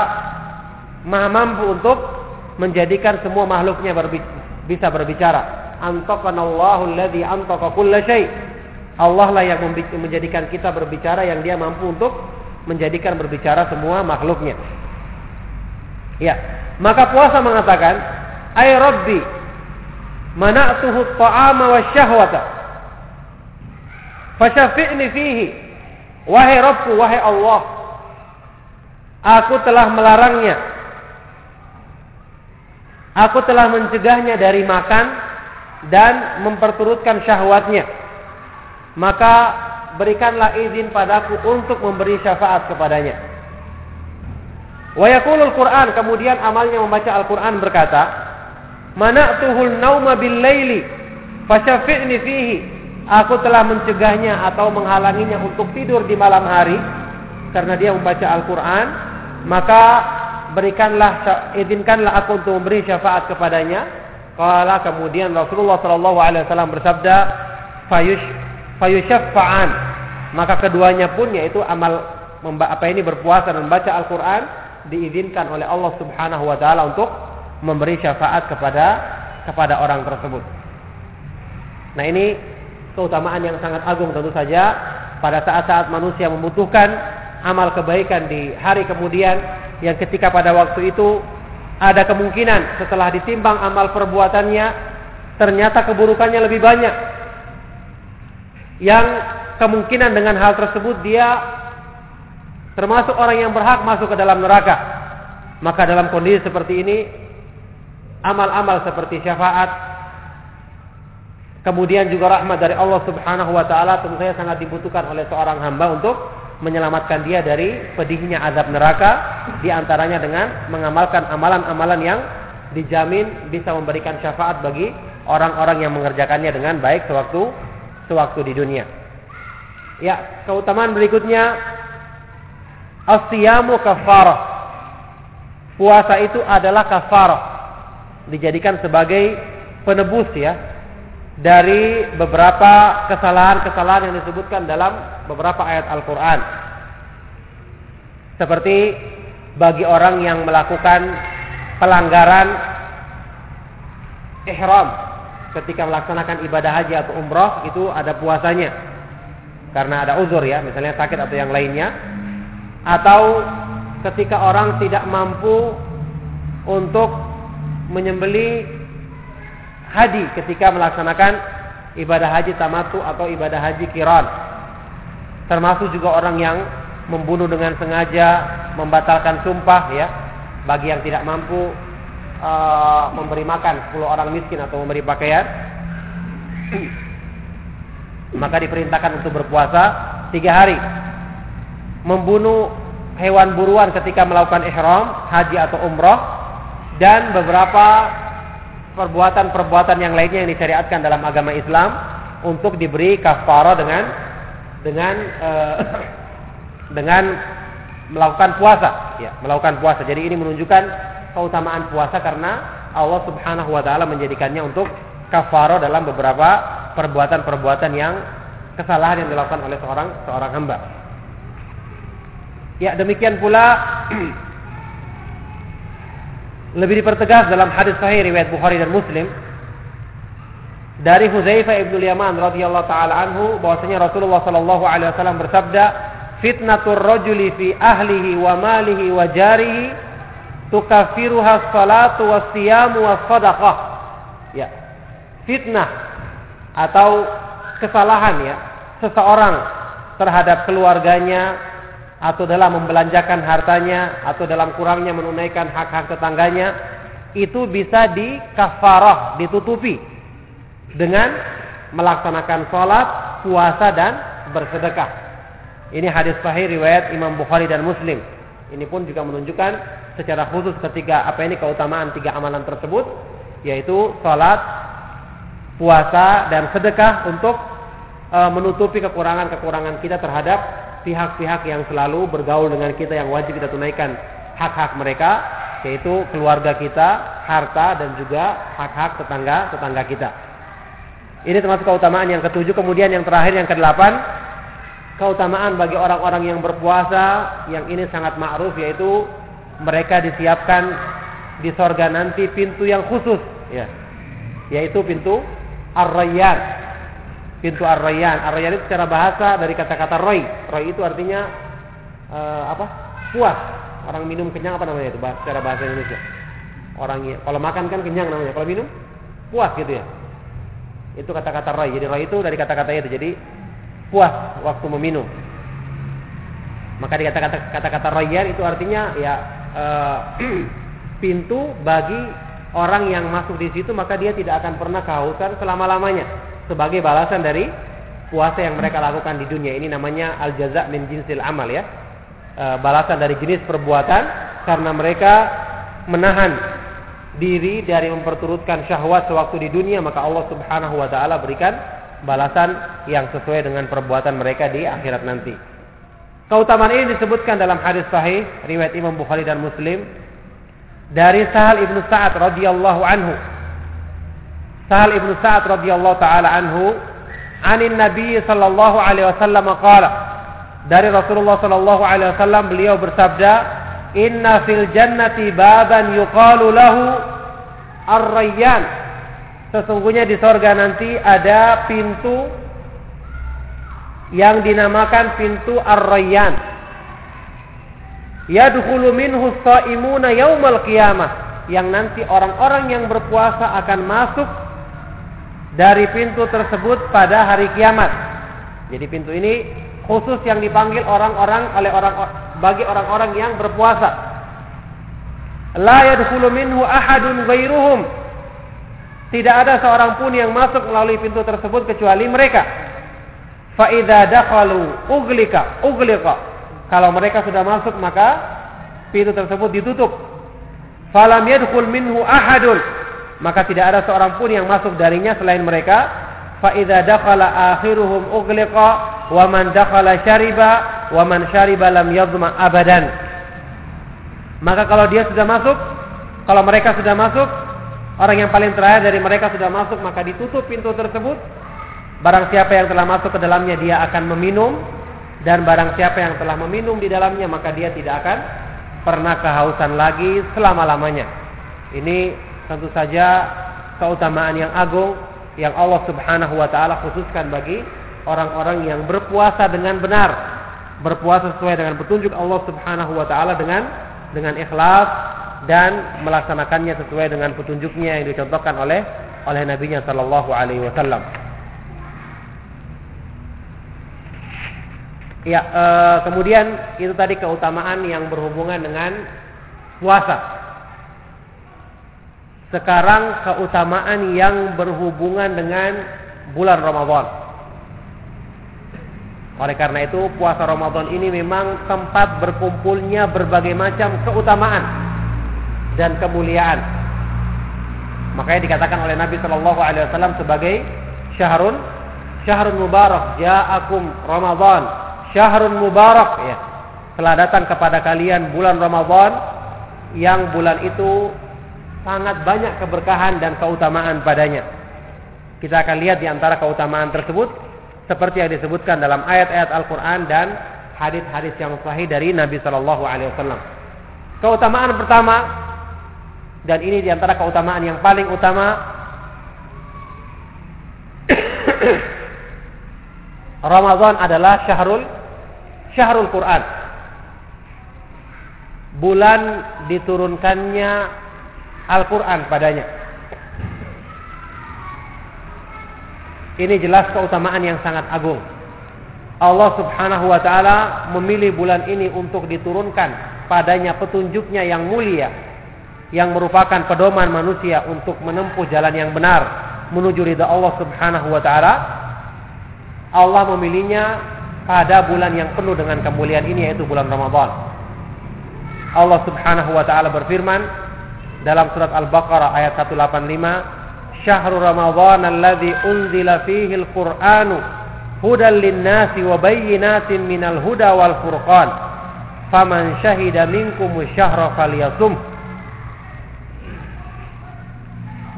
Maha mampu untuk menjadikan semua makhluknya bisa berbicara. Antaqanallahu alladhi antaqa kulla syai. Allah lah yang menjadikan kita berbicara yang dia mampu untuk menjadikan berbicara semua makhluknya. Ya, maka puasa mengatakan, "Ay Rabbi, mana'tuhu at-ta'ama wasyahwata. Fasyafi'ni fihi." Wahai Rabbku, wahai Allah, aku telah melarangnya Aku telah mencegahnya dari makan dan memperturutkan syahwatnya. Maka berikanlah izin padaku untuk memberi syafaat kepadanya. Wa yaqulul Qur'an kemudian amalnya membaca Al-Qur'an berkata, "Mana'tuhul nauma bil laili fasyafi'ni fihi." Aku telah mencegahnya atau menghalanginya untuk tidur di malam hari karena dia membaca Al-Qur'an, maka berikanlah izinkanlah aku untuk memberi syafaat kepadanya. Kala kemudian Rasulullah Shallallahu Alaihi Wasallam bersabda, fayush fayushaffa'an. Maka keduanya pun yaitu amal apa ini berpuasa dan membaca Al-Quran diizinkan oleh Allah Subhanahu Wa Taala untuk memberi syafaat kepada kepada orang tersebut. Nah ini keutamaan yang sangat agung tentu saja pada saat-saat manusia membutuhkan amal kebaikan di hari kemudian yang ketika pada waktu itu ada kemungkinan setelah ditimbang amal perbuatannya ternyata keburukannya lebih banyak. Yang kemungkinan dengan hal tersebut dia termasuk orang yang berhak masuk ke dalam neraka. Maka dalam kondisi seperti ini amal-amal seperti syafaat kemudian juga rahmat dari Allah Subhanahu wa taala tentu saja sangat dibutuhkan oleh seorang hamba untuk menyelamatkan dia dari pedihnya azab neraka di antaranya dengan mengamalkan amalan-amalan yang dijamin bisa memberikan syafaat bagi orang-orang yang mengerjakannya dengan baik sewaktu sewaktu di dunia. Ya, keutamaan berikutnya as-siyamu kafarah. Puasa itu adalah kafarah. Dijadikan sebagai penebus ya dari beberapa kesalahan-kesalahan yang disebutkan dalam beberapa ayat Al-Quran. Seperti bagi orang yang melakukan pelanggaran ihram ketika melaksanakan ibadah haji atau umroh itu ada puasanya karena ada uzur ya misalnya sakit atau yang lainnya atau ketika orang tidak mampu untuk menyembeli haji ketika melaksanakan ibadah haji tamatu atau ibadah haji kiran. Termasuk juga orang yang membunuh dengan sengaja, membatalkan sumpah ya, bagi yang tidak mampu uh, memberi makan 10 orang miskin atau memberi pakaian. Maka diperintahkan untuk berpuasa tiga hari. Membunuh hewan buruan ketika melakukan ihram, haji atau umroh dan beberapa perbuatan-perbuatan yang lainnya yang disyariatkan dalam agama Islam untuk diberi kafarah dengan dengan uh, dengan melakukan puasa, ya, melakukan puasa. Jadi ini menunjukkan keutamaan puasa karena Allah Subhanahu wa taala menjadikannya untuk kafarah dalam beberapa perbuatan-perbuatan yang kesalahan yang dilakukan oleh seorang seorang hamba. Ya, demikian pula lebih dipertegas dalam hadis sahih riwayat Bukhari dan Muslim dari Hudzaifah ibnu Yaman radhiyallahu taala anhu bahwasanya Rasulullah sallallahu alaihi wasallam bersabda fitnatur rajuli fi ahlihi wa malihi wa jarihi tukaffiruha salatu was-siyamu was-sadaqah ya. Fitnah atau kesalahan ya seseorang terhadap keluarganya atau dalam membelanjakan hartanya atau dalam kurangnya menunaikan hak-hak tetangganya itu bisa dikafarah, ditutupi dengan melaksanakan sholat, puasa dan bersedekah. Ini hadis sahih riwayat Imam Bukhari dan Muslim. Ini pun juga menunjukkan secara khusus ketika apa ini keutamaan tiga amalan tersebut yaitu salat, puasa dan sedekah untuk e, menutupi kekurangan-kekurangan kita terhadap pihak-pihak yang selalu bergaul dengan kita yang wajib kita tunaikan hak-hak mereka yaitu keluarga kita, harta dan juga hak-hak tetangga-tetangga kita. Ini termasuk keutamaan yang ketujuh, kemudian yang terakhir yang kedelapan, keutamaan bagi orang-orang yang berpuasa yang ini sangat ma'ruf yaitu mereka disiapkan di sorga nanti pintu yang khusus ya. Yaitu pintu Ar-Rayyan. Pintu Ar-Rayyan. Ar-Rayyan itu secara bahasa dari kata-kata roy. Roy itu artinya uh, apa? Puas Orang minum kenyang apa namanya itu secara bahasa Indonesia? Orang kalau makan kan kenyang namanya. Kalau minum puas gitu ya. Itu kata-kata rai. Jadi rai itu dari kata-kata itu. Jadi puas waktu meminum. Maka di kata-kata kata-kata rayyan itu artinya ya uh, pintu bagi orang yang masuk di situ maka dia tidak akan pernah kehausan selama-lamanya sebagai balasan dari puasa yang mereka lakukan di dunia ini namanya al jaza min jinsil amal ya e, balasan dari jenis perbuatan karena mereka menahan diri dari memperturutkan syahwat sewaktu di dunia maka Allah Subhanahu wa taala berikan balasan yang sesuai dengan perbuatan mereka di akhirat nanti. Keutamaan ini disebutkan dalam hadis sahih riwayat Imam Bukhari dan Muslim dari Sahal ibnu Sa'ad radhiyallahu anhu. Sahal ibnu Sa'ad radhiyallahu taala anhu, anin Nabi sallallahu alaihi wasallam qala dari Rasulullah Shallallahu Alaihi Wasallam beliau bersabda, Inna fil jannati baban yuqalu lahu ar-rayyan. Sesungguhnya di sorga nanti ada pintu yang dinamakan pintu ar-rayyan. Yadkhulu minhu shaimuna yaumal qiyamah. Yang nanti orang-orang yang berpuasa akan masuk dari pintu tersebut pada hari kiamat. Jadi pintu ini khusus yang dipanggil orang-orang oleh orang bagi orang-orang yang berpuasa. La yadkhulu minhu ahadun ghairuhum. Tidak ada seorang pun yang masuk melalui pintu tersebut kecuali mereka. Fa idza dakhalu uglika uglika. Kalau mereka sudah masuk maka pintu tersebut ditutup. Falam yadkhul minhu ahadun. Maka tidak ada seorang pun yang masuk darinya selain mereka. Fa idza dakhala akhiruhum uglika wa dakhala syariba wa man syariba lam yadhma abadan. Maka kalau dia sudah masuk, kalau mereka sudah masuk, orang yang paling terakhir dari mereka sudah masuk, maka ditutup pintu tersebut. Barang siapa yang telah masuk ke dalamnya dia akan meminum dan barang siapa yang telah meminum di dalamnya maka dia tidak akan pernah kehausan lagi selama-lamanya. Ini tentu saja keutamaan yang agung yang Allah Subhanahu wa taala khususkan bagi orang-orang yang berpuasa dengan benar, berpuasa sesuai dengan petunjuk Allah Subhanahu wa taala dengan dengan ikhlas dan melaksanakannya sesuai dengan petunjuknya yang dicontohkan oleh oleh nabinya sallallahu alaihi wasallam. Ya, e, kemudian itu tadi keutamaan yang berhubungan dengan puasa. Sekarang keutamaan yang berhubungan dengan bulan Ramadan. Oleh karena itu puasa Ramadan ini memang tempat berkumpulnya berbagai macam keutamaan dan kemuliaan. Makanya dikatakan oleh Nabi Shallallahu Alaihi Wasallam sebagai syahrun syahrun mubarak ja'akum Ramadan syahrun mubarak ya telah datang kepada kalian bulan Ramadan yang bulan itu sangat banyak keberkahan dan keutamaan padanya. Kita akan lihat di antara keutamaan tersebut seperti yang disebutkan dalam ayat-ayat Al-Qur'an dan hadis-hadis yang sahih dari Nabi Shallallahu alaihi wasallam. Keutamaan pertama dan ini di antara keutamaan yang paling utama Ramadan adalah syahrul syahrul Quran. Bulan diturunkannya Al-Quran padanya. Ini jelas keutamaan yang sangat agung. Allah Subhanahu wa taala memilih bulan ini untuk diturunkan padanya petunjuknya yang mulia yang merupakan pedoman manusia untuk menempuh jalan yang benar menuju ridha Allah Subhanahu wa taala. Allah memilihnya pada bulan yang penuh dengan kemuliaan ini yaitu bulan Ramadan. Allah Subhanahu wa taala berfirman dalam surat Al-Baqarah ayat 185, "Syahrul Ramadan alladzi unzila fihi al-Qur'anu hudan lin-nasi wa bayyinatin minal huda wal furqan. Faman syahida minkum syahra falyasum."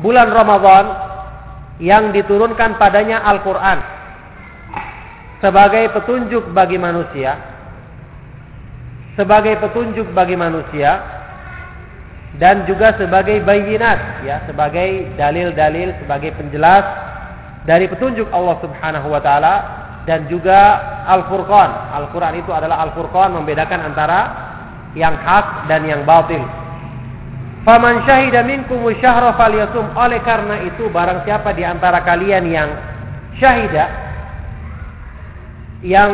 Bulan Ramadan yang diturunkan padanya Al-Qur'an sebagai petunjuk bagi manusia sebagai petunjuk bagi manusia dan juga sebagai bayinat ya sebagai dalil-dalil sebagai penjelas dari petunjuk Allah Subhanahu wa taala dan juga Al-Furqan. Al-Qur'an itu adalah Al-Furqan membedakan antara yang hak dan yang batil. Faman syahida minkum syahra falyasum. Oleh karena itu barang siapa di antara kalian yang syahida yang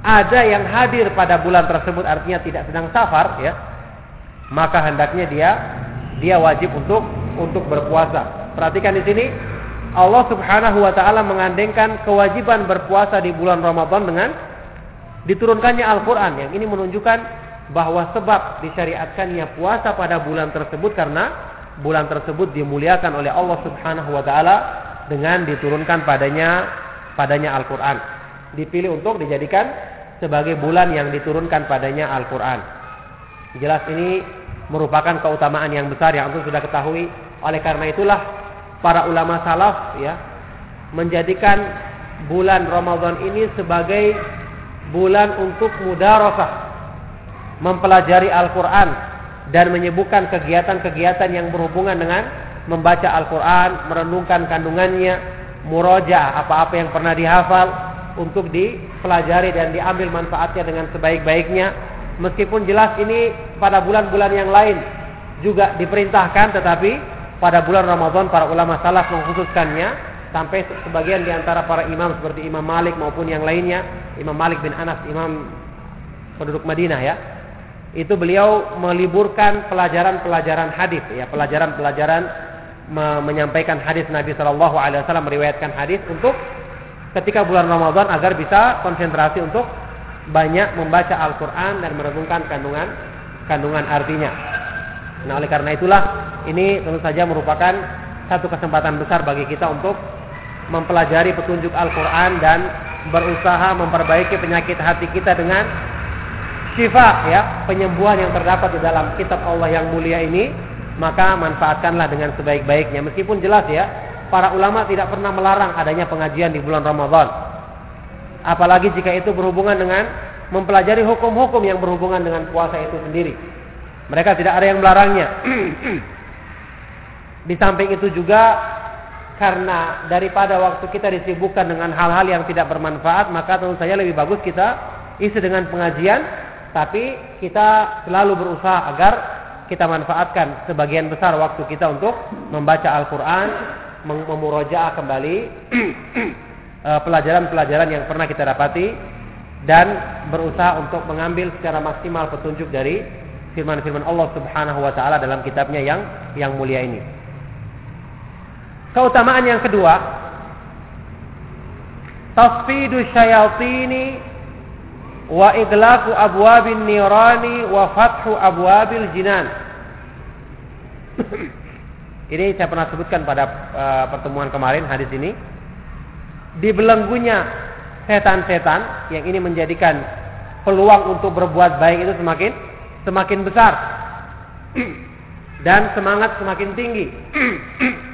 ada yang hadir pada bulan tersebut artinya tidak sedang safar ya maka hendaknya dia dia wajib untuk untuk berpuasa. Perhatikan di sini Allah Subhanahu wa taala mengandengkan kewajiban berpuasa di bulan Ramadan dengan diturunkannya Al-Qur'an. Yang ini menunjukkan bahwa sebab disyariatkannya puasa pada bulan tersebut karena bulan tersebut dimuliakan oleh Allah Subhanahu wa taala dengan diturunkan padanya padanya Al-Qur'an. Dipilih untuk dijadikan sebagai bulan yang diturunkan padanya Al-Quran. Jelas ini merupakan keutamaan yang besar yang antum sudah ketahui. Oleh karena itulah para ulama salaf ya menjadikan bulan Ramadan ini sebagai bulan untuk mudarasah mempelajari Al-Quran dan menyebutkan kegiatan-kegiatan yang berhubungan dengan membaca Al-Quran, merenungkan kandungannya, muroja apa-apa yang pernah dihafal, untuk dipelajari dan diambil manfaatnya dengan sebaik-baiknya. Meskipun jelas ini pada bulan-bulan yang lain juga diperintahkan tetapi pada bulan Ramadan para ulama salaf mengkhususkannya sampai sebagian di antara para imam seperti Imam Malik maupun yang lainnya, Imam Malik bin Anas, imam penduduk Madinah ya. Itu beliau meliburkan pelajaran-pelajaran hadis ya, pelajaran-pelajaran menyampaikan hadis Nabi Shallallahu alaihi wasallam meriwayatkan hadis untuk ketika bulan Ramadan agar bisa konsentrasi untuk banyak membaca Al-Quran dan merenungkan kandungan kandungan artinya. Nah oleh karena itulah ini tentu saja merupakan satu kesempatan besar bagi kita untuk mempelajari petunjuk Al-Quran dan berusaha memperbaiki penyakit hati kita dengan syifa ya penyembuhan yang terdapat di dalam kitab Allah yang mulia ini maka manfaatkanlah dengan sebaik-baiknya meskipun jelas ya para ulama tidak pernah melarang adanya pengajian di bulan Ramadan. Apalagi jika itu berhubungan dengan mempelajari hukum-hukum yang berhubungan dengan puasa itu sendiri. Mereka tidak ada yang melarangnya. di samping itu juga karena daripada waktu kita disibukkan dengan hal-hal yang tidak bermanfaat, maka tentu saja lebih bagus kita isi dengan pengajian, tapi kita selalu berusaha agar kita manfaatkan sebagian besar waktu kita untuk membaca Al-Quran, memurojaah kembali pelajaran-pelajaran yang pernah kita dapati dan berusaha untuk mengambil secara maksimal petunjuk dari firman-firman Allah Subhanahu wa taala dalam kitabnya yang yang mulia ini. Keutamaan yang kedua, tasfidu syayatini wa idlaku abwabin nirani wa fathu abwabil jinan. Ini saya pernah sebutkan pada uh, pertemuan kemarin hadis ini. Dibelenggunya setan-setan yang ini menjadikan peluang untuk berbuat baik itu semakin semakin besar dan semangat semakin tinggi.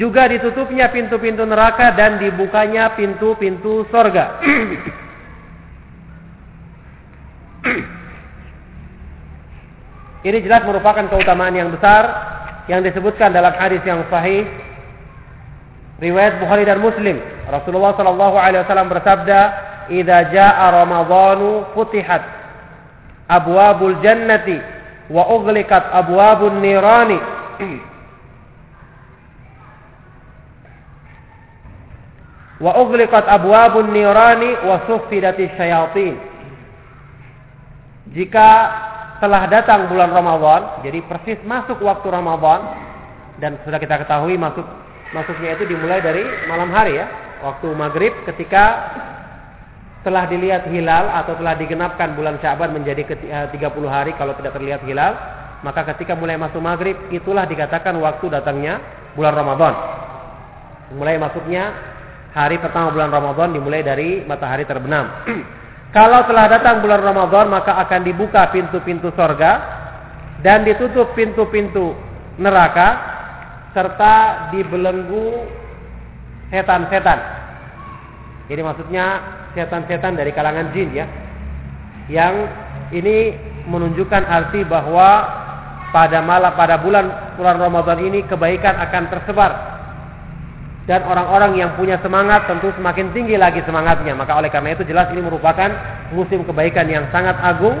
Juga ditutupnya pintu-pintu neraka dan dibukanya pintu-pintu sorga. Ini jelas merupakan keutamaan yang besar yang disebutkan dalam hadis yang sahih riwayat Bukhari dan Muslim. Rasulullah sallallahu alaihi wasallam bersabda, "Idza jaa Ramadhanu futihat abwabul jannati wa ughliqat abwabun nirani." wa ughliqat abwabun nirani wa suffidatis syayatin. Jika telah datang bulan Ramadan, jadi persis masuk waktu Ramadan dan sudah kita ketahui masuk masuknya itu dimulai dari malam hari ya, waktu maghrib ketika telah dilihat hilal atau telah digenapkan bulan Syaban menjadi 30 eh, hari kalau tidak terlihat hilal, maka ketika mulai masuk maghrib itulah dikatakan waktu datangnya bulan Ramadan. Mulai masuknya hari pertama bulan Ramadan dimulai dari matahari terbenam. kalau telah datang bulan Ramadan maka akan dibuka pintu-pintu sorga dan ditutup pintu-pintu neraka serta dibelenggu setan-setan. Jadi maksudnya setan-setan dari kalangan jin ya. Yang ini menunjukkan arti bahwa pada malam pada bulan bulan Ramadan ini kebaikan akan tersebar. Dan orang-orang yang punya semangat tentu semakin tinggi lagi semangatnya. Maka oleh karena itu jelas ini merupakan musim kebaikan yang sangat agung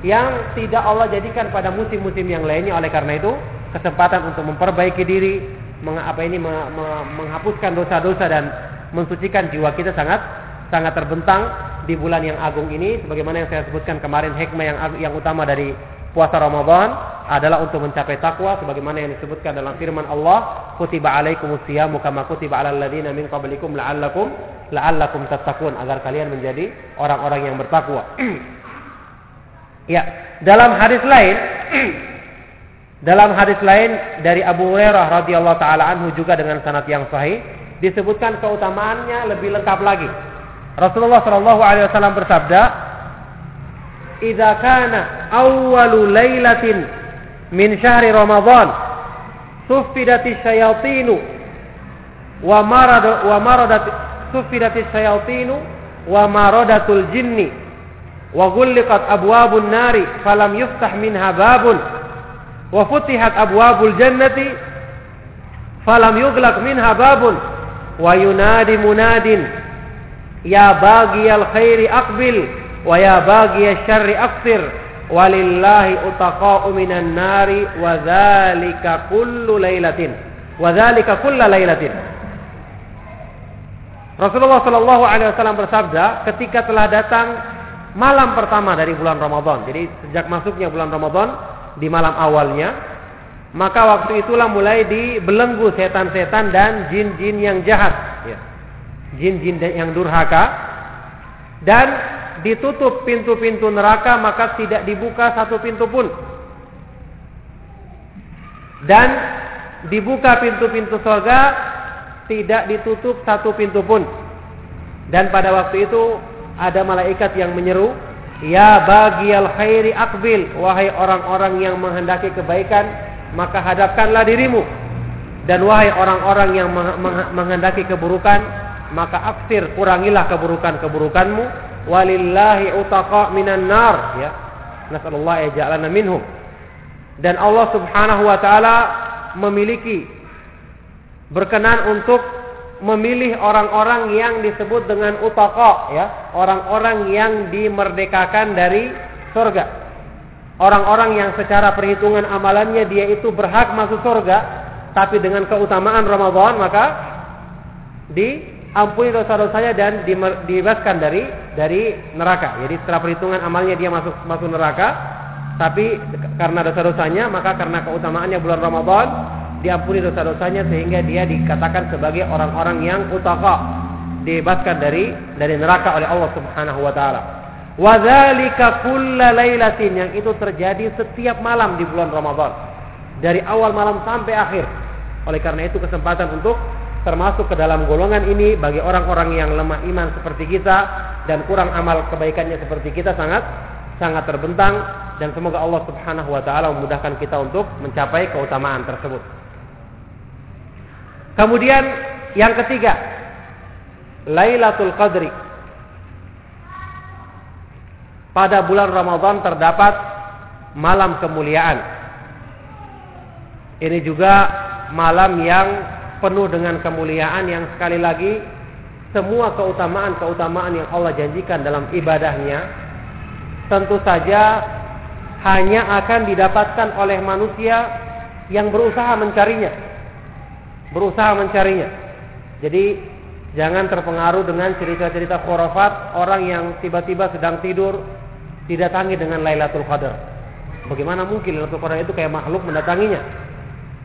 yang tidak Allah jadikan pada musim-musim yang lainnya. Oleh karena itu kesempatan untuk memperbaiki diri, mengapa ini menghapuskan dosa-dosa dan mensucikan jiwa kita sangat sangat terbentang di bulan yang agung ini sebagaimana yang saya sebutkan kemarin hikmah yang yang utama dari puasa Ramadan adalah untuk mencapai takwa sebagaimana yang disebutkan dalam firman Allah kutiba alaikumus siyamu kama kutiba alal ladzina min qablikum la'allakum la'allakum tattaqun agar kalian menjadi orang-orang yang bertakwa. ya, dalam hadis lain dalam hadis lain dari Abu Hurairah radhiyallahu taala anhu juga dengan sanad yang sahih disebutkan keutamaannya lebih lengkap lagi. Rasulullah Shallallahu Alaihi Wasallam bersabda, "Idza kana awwalu lailatin min syahri Ramadan, sufidati syayatinu wa marad wa maradat sufidati syayatinu wa maradatul jinni wa ghulliqat abwabun nari falam yuftah minha babun wa futihat abwabul jannati falam yughlaq minha babun wa yunadi munadin ya bagiyal khairi aqbil wa ya bagiyal syarri aqsir walillahi utaqa'u minan nari wa dzalika kullu lailatin wa dzalika kullu lailatin Rasulullah Shallallahu Alaihi Wasallam bersabda ketika telah datang malam pertama dari bulan Ramadan. Jadi sejak masuknya bulan Ramadan di malam awalnya maka waktu itulah mulai dibelenggu setan-setan dan jin-jin yang jahat, ya. jin-jin yang durhaka, dan ditutup pintu-pintu neraka maka tidak dibuka satu pintu pun, dan dibuka pintu-pintu surga tidak ditutup satu pintu pun, dan pada waktu itu ada malaikat yang menyeru, Ya bagi al khairi akbil. Wahai orang-orang yang menghendaki kebaikan maka hadapkanlah dirimu. Dan wahai orang-orang yang menghendaki keburukan maka aksir kurangilah keburukan-keburukanmu. Walillahi utaqa minan nar. Ya. Nasallallahu ja'alana minhum. Dan Allah Subhanahu wa taala memiliki berkenan untuk memilih orang-orang yang disebut dengan utaqa ya orang-orang yang dimerdekakan dari surga Orang-orang yang secara perhitungan amalannya dia itu berhak masuk surga, tapi dengan keutamaan Ramadan maka diampuni dosa-dosanya dan dibebaskan dari dari neraka. Jadi setelah perhitungan amalnya dia masuk masuk neraka, tapi karena dosa-dosanya maka karena keutamaannya bulan Ramadan diampuni dosa-dosanya sehingga dia dikatakan sebagai orang-orang yang utaka dibebaskan dari dari neraka oleh Allah Subhanahu wa taala. Wadzalika kulla lailatin yang itu terjadi setiap malam di bulan Ramadan. Dari awal malam sampai akhir. Oleh karena itu kesempatan untuk termasuk ke dalam golongan ini bagi orang-orang yang lemah iman seperti kita dan kurang amal kebaikannya seperti kita sangat sangat terbentang dan semoga Allah Subhanahu wa taala memudahkan kita untuk mencapai keutamaan tersebut. Kemudian yang ketiga, Lailatul Qadri pada bulan Ramadan terdapat malam kemuliaan. Ini juga malam yang penuh dengan kemuliaan yang sekali lagi semua keutamaan-keutamaan yang Allah janjikan dalam ibadahnya tentu saja hanya akan didapatkan oleh manusia yang berusaha mencarinya. Berusaha mencarinya. Jadi jangan terpengaruh dengan cerita-cerita khurafat orang yang tiba-tiba sedang tidur didatangi dengan Lailatul Qadar. Bagaimana mungkin Lailatul Qadar itu kayak makhluk mendatanginya?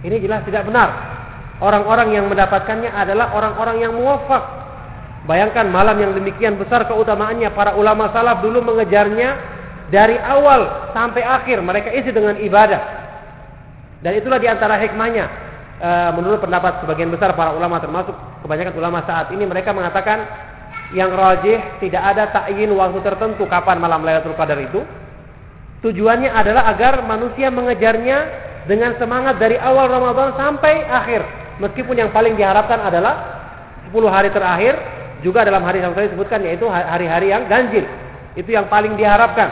Ini jelas tidak benar. Orang-orang yang mendapatkannya adalah orang-orang yang muwafaq. Bayangkan malam yang demikian besar keutamaannya para ulama salaf dulu mengejarnya dari awal sampai akhir mereka isi dengan ibadah. Dan itulah di antara hikmahnya e, menurut pendapat sebagian besar para ulama termasuk kebanyakan ulama saat ini mereka mengatakan yang rajih tidak ada takyin waktu tertentu kapan malam Lailatul Qadar itu. Tujuannya adalah agar manusia mengejarnya dengan semangat dari awal Ramadan sampai akhir. Meskipun yang paling diharapkan adalah 10 hari terakhir juga dalam hari yang saya sebutkan yaitu hari-hari yang ganjil. Itu yang paling diharapkan.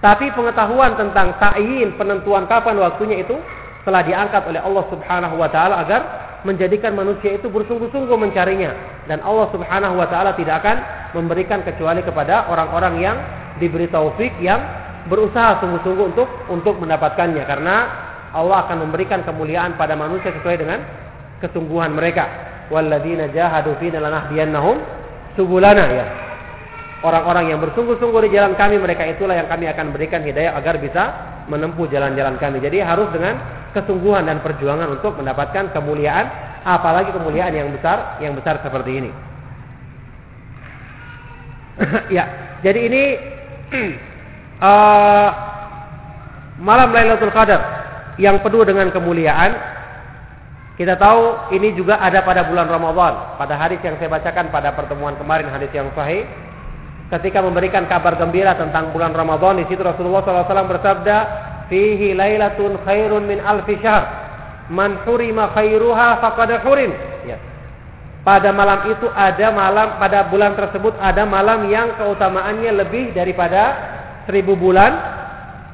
Tapi pengetahuan tentang ta'yin penentuan kapan waktunya itu telah diangkat oleh Allah Subhanahu wa taala agar menjadikan manusia itu bersungguh-sungguh mencarinya. Dan Allah Subhanahu wa taala tidak akan memberikan kecuali kepada orang-orang yang diberi taufik yang berusaha sungguh-sungguh untuk untuk mendapatkannya. Karena Allah akan memberikan kemuliaan pada manusia sesuai dengan kesungguhan mereka. Walladzina jahadu fina lanahdiyannahum subulana ya. Orang-orang yang bersungguh-sungguh di jalan kami mereka itulah yang kami akan berikan hidayah agar bisa menempuh jalan-jalan kami. Jadi harus dengan kesungguhan dan perjuangan untuk mendapatkan kemuliaan, apalagi kemuliaan yang besar, yang besar seperti ini. ya, jadi ini uh, malam Lailatul Qadar yang penuh dengan kemuliaan kita tahu ini juga ada pada bulan Ramadan. Pada hadis yang saya bacakan pada pertemuan kemarin hadis yang sahih. Ketika memberikan kabar gembira tentang bulan Ramadan di situ Rasulullah SAW bersabda, "Fihi lailatun khairun min alfi syahr. Man hurima khairuha faqad hurim." Ya. Pada malam itu ada malam pada bulan tersebut ada malam yang keutamaannya lebih daripada seribu bulan.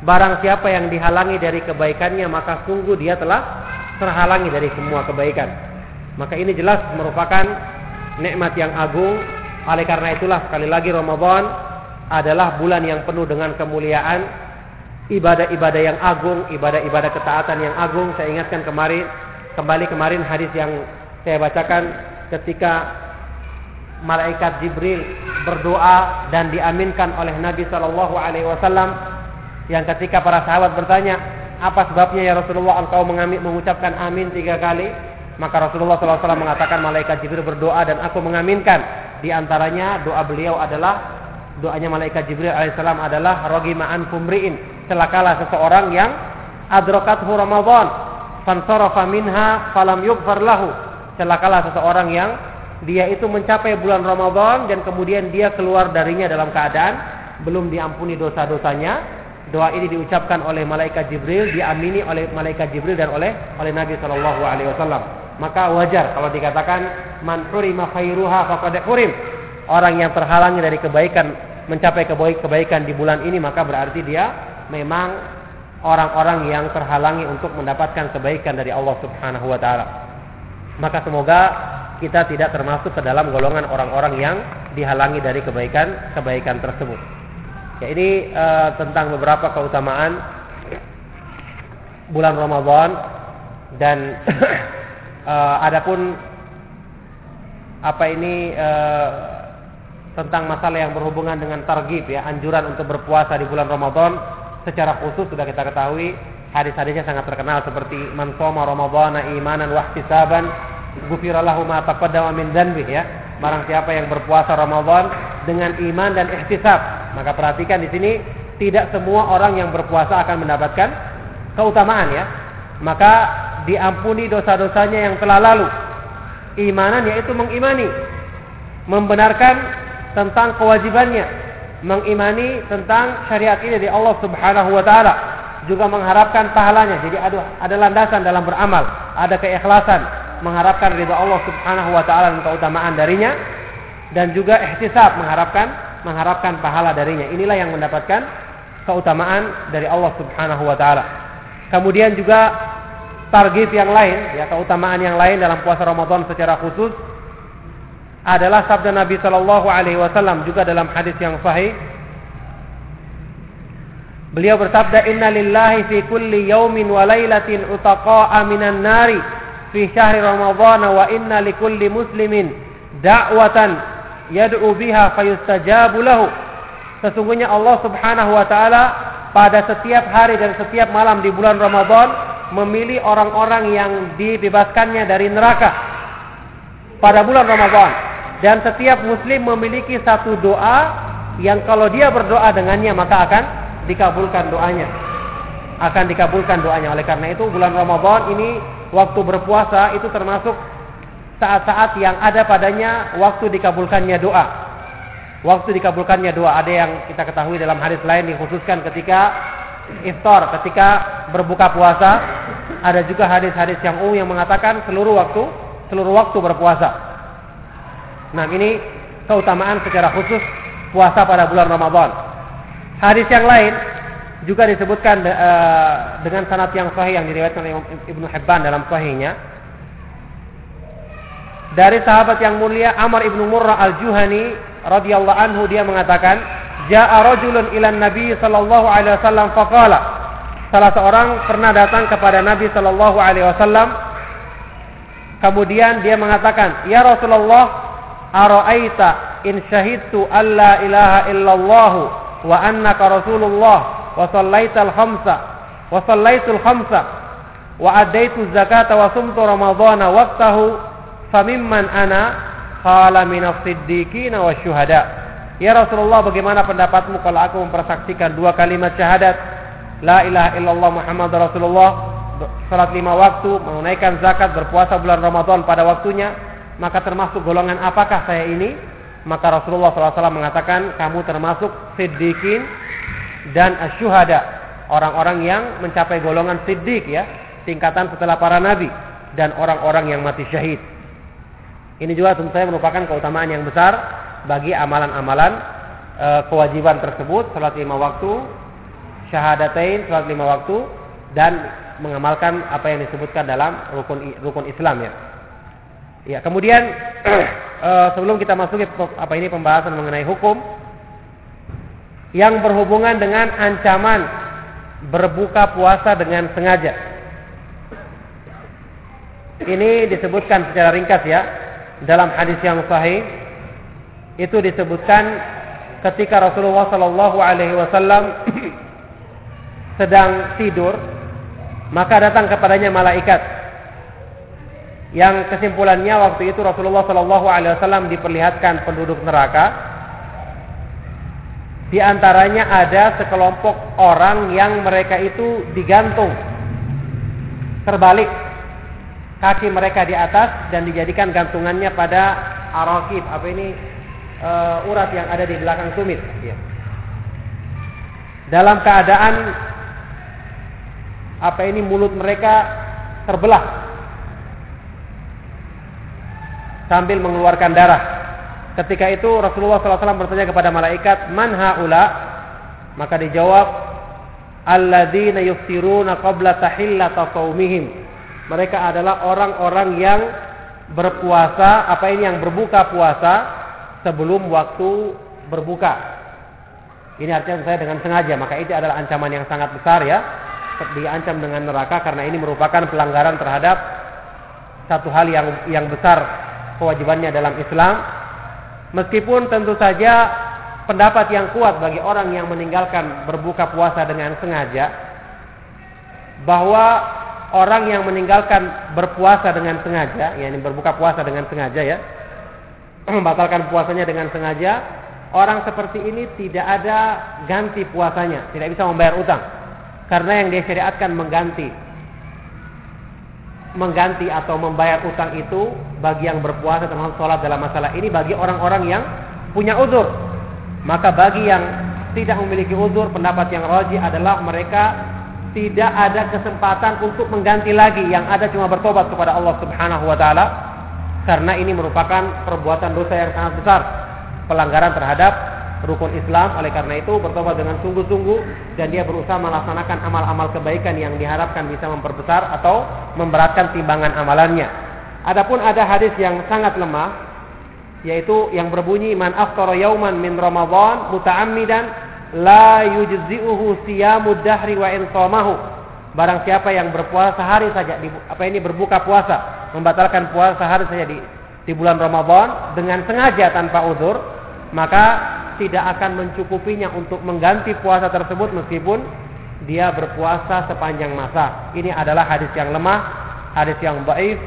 Barang siapa yang dihalangi dari kebaikannya maka sungguh dia telah terhalangi dari semua kebaikan. Maka ini jelas merupakan nikmat yang agung. Oleh karena itulah sekali lagi Ramadan adalah bulan yang penuh dengan kemuliaan, ibadah-ibadah yang agung, ibadah-ibadah ketaatan yang agung. Saya ingatkan kemarin kembali kemarin hadis yang saya bacakan ketika malaikat Jibril berdoa dan diaminkan oleh Nabi Shallallahu Alaihi Wasallam yang ketika para sahabat bertanya apa sebabnya ya Rasulullah engkau mengucapkan amin tiga kali? Maka Rasulullah SAW mengatakan malaikat Jibril berdoa dan aku mengaminkan. Di antaranya doa beliau adalah doanya malaikat Jibril alaihissalam adalah rogi ma'an kumriin. Celakalah seseorang yang adrokathu Ramadan fansarafa minha falam yughfar lahu. Celakalah seseorang yang dia itu mencapai bulan Ramadan dan kemudian dia keluar darinya dalam keadaan belum diampuni dosa-dosanya doa ini diucapkan oleh malaikat Jibril, diamini oleh malaikat Jibril dan oleh oleh Nabi Shallallahu Alaihi. Maka wajar kalau dikatakan man hurima khairuha faqad. Orang yang terhalangi dari kebaikan mencapai kebaikan di bulan ini maka berarti dia memang orang-orang yang terhalangi untuk mendapatkan kebaikan dari Allah Subhanahu wa taala. Maka semoga kita tidak termasuk ke dalam golongan orang-orang yang dihalangi dari kebaikan-kebaikan tersebut. Ya ini uh, tentang beberapa keutamaan bulan Ramadan dan uh, adapun apa ini uh, tentang masalah yang berhubungan dengan targib ya anjuran untuk berpuasa di bulan Ramadan secara khusus sudah kita ketahui hadis-hadisnya sangat terkenal seperti man shoma ramadhana imanan wa ihtisaban ghufira lahu ma taqaddama min dhanbi ya barang siapa yang berpuasa Ramadan dengan iman dan ihtisab. Maka perhatikan di sini tidak semua orang yang berpuasa akan mendapatkan keutamaan ya. Maka diampuni dosa-dosanya yang telah lalu. Imanan yaitu mengimani, membenarkan tentang kewajibannya, mengimani tentang syariat ini dari Allah Subhanahu wa taala, juga mengharapkan pahalanya. Jadi ada ada landasan dalam beramal, ada keikhlasan, mengharapkan ridha Allah Subhanahu wa taala dan keutamaan darinya dan juga ihtisab mengharapkan mengharapkan pahala darinya. Inilah yang mendapatkan keutamaan dari Allah Subhanahu wa taala. Kemudian juga target yang lain, ya keutamaan yang lain dalam puasa Ramadan secara khusus adalah sabda Nabi Shallallahu alaihi wasallam juga dalam hadis yang sahih. Beliau bersabda, "Inna lillahi fi kulli yaumin wa lailatin utaqa'a minan nari fi syahri Ramadan wa inna likulli muslimin da'watan yad'u biha fayustajabu lahu. Sesungguhnya Allah Subhanahu wa taala pada setiap hari dan setiap malam di bulan Ramadan memilih orang-orang yang dibebaskannya dari neraka pada bulan Ramadan dan setiap muslim memiliki satu doa yang kalau dia berdoa dengannya maka akan dikabulkan doanya. Akan dikabulkan doanya. Oleh karena itu bulan Ramadan ini waktu berpuasa itu termasuk saat-saat yang ada padanya waktu dikabulkannya doa. Waktu dikabulkannya doa ada yang kita ketahui dalam hadis lain dikhususkan ketika iftar, ketika berbuka puasa. Ada juga hadis-hadis yang umum yang mengatakan seluruh waktu seluruh waktu berpuasa. Nah, ini keutamaan secara khusus puasa pada bulan Ramadan. Hadis yang lain juga disebutkan uh, dengan sanad yang sahih yang diriwayatkan oleh Ibnu Hibban dalam sahihnya dari sahabat yang mulia Amr ibnu Murrah al-Juhani radhiyallahu anhu dia mengatakan Ja'a rajulun ila Nabi sallallahu alaihi wasallam faqala. Salah seorang pernah datang kepada Nabi sallallahu alaihi wasallam. Kemudian dia mengatakan Ya Rasulullah ara'aita in syahidtu alla ilaha illallah wa annaka rasulullah wa sallaital khamsa wa sallaitul khamsa wa adaitu zakata wa sumtu ramadhana waqtahu famimman ana qala minas siddiqina wasyuhada Ya Rasulullah bagaimana pendapatmu kalau aku mempersaksikan dua kalimat syahadat? La ilaha illallah Muhammad Rasulullah. Salat lima waktu Menunaikan zakat Berpuasa bulan Ramadan pada waktunya Maka termasuk golongan apakah saya ini? Maka Rasulullah SAW mengatakan Kamu termasuk siddiqin Dan asyuhada. Orang-orang yang mencapai golongan siddiq ya Tingkatan setelah para nabi Dan orang-orang yang mati syahid ini juga tentu saja merupakan keutamaan yang besar bagi amalan-amalan e, kewajiban tersebut, salat lima waktu, syahadatain, salat lima waktu, dan mengamalkan apa yang disebutkan dalam rukun rukun Islam ya. Ya, kemudian e, sebelum kita masuk apa ini pembahasan mengenai hukum yang berhubungan dengan ancaman berbuka puasa dengan sengaja. Ini disebutkan secara ringkas ya dalam hadis yang sahih itu disebutkan ketika Rasulullah Shallallahu Alaihi Wasallam sedang tidur maka datang kepadanya malaikat. Yang kesimpulannya waktu itu Rasulullah Shallallahu Alaihi Wasallam diperlihatkan penduduk neraka. Di antaranya ada sekelompok orang yang mereka itu digantung terbalik kaki mereka di atas dan dijadikan gantungannya pada arakib apa ini? Uh, urat yang ada di belakang tumit. Ya. dalam keadaan apa ini mulut mereka terbelah sambil mengeluarkan darah. Ketika itu Rasulullah SAW bertanya kepada malaikat man haula? Maka dijawab alladzina yuftiruna qabla tahillata qaumihim mereka adalah orang-orang yang berpuasa, apa ini yang berbuka puasa sebelum waktu berbuka. Ini artinya saya dengan sengaja, maka itu adalah ancaman yang sangat besar ya. Diancam dengan neraka karena ini merupakan pelanggaran terhadap satu hal yang yang besar kewajibannya dalam Islam. Meskipun tentu saja pendapat yang kuat bagi orang yang meninggalkan berbuka puasa dengan sengaja bahwa orang yang meninggalkan berpuasa dengan sengaja, yakni berbuka puasa dengan sengaja ya, membatalkan puasanya dengan sengaja, orang seperti ini tidak ada ganti puasanya, tidak bisa membayar utang. Karena yang dia syariatkan mengganti mengganti atau membayar utang itu bagi yang berpuasa termasuk sholat dalam masalah ini bagi orang-orang yang punya uzur. Maka bagi yang tidak memiliki uzur, pendapat yang roji adalah mereka tidak ada kesempatan untuk mengganti lagi yang ada cuma bertobat kepada Allah Subhanahu wa taala karena ini merupakan perbuatan dosa yang sangat besar pelanggaran terhadap rukun Islam. Oleh karena itu bertobat dengan sungguh-sungguh dan dia berusaha melaksanakan amal-amal kebaikan yang diharapkan bisa memperbesar atau memberatkan timbangan amalannya. Adapun ada hadis yang sangat lemah yaitu yang berbunyi man aftara yauman min ramadhan muta'ammidan la yujzi'uhu siyamud dahri wa in Barang siapa yang berpuasa sehari saja di, apa ini berbuka puasa, membatalkan puasa sehari saja di di bulan Ramadan dengan sengaja tanpa uzur, maka tidak akan mencukupinya untuk mengganti puasa tersebut meskipun dia berpuasa sepanjang masa. Ini adalah hadis yang lemah, hadis yang baik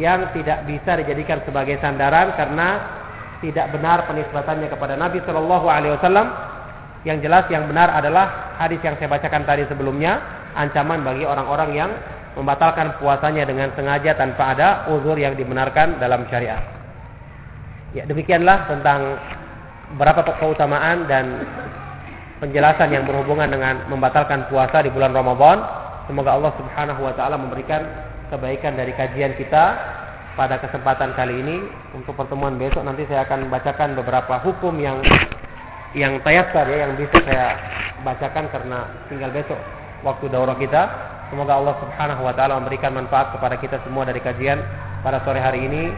yang tidak bisa dijadikan sebagai sandaran karena tidak benar penisbatannya kepada Nabi Shallallahu Alaihi Wasallam. Yang jelas yang benar adalah hadis yang saya bacakan tadi sebelumnya, ancaman bagi orang-orang yang membatalkan puasanya dengan sengaja tanpa ada uzur yang dibenarkan dalam syariat. Ya, demikianlah tentang berapa keutamaan dan penjelasan yang berhubungan dengan membatalkan puasa di bulan Ramadan. Semoga Allah Subhanahu wa taala memberikan kebaikan dari kajian kita pada kesempatan kali ini. Untuk pertemuan besok nanti saya akan bacakan beberapa hukum yang yang tayassar ya yang bisa saya bacakan karena tinggal besok waktu daurah kita. Semoga Allah Subhanahu wa taala memberikan manfaat kepada kita semua dari kajian pada sore hari ini.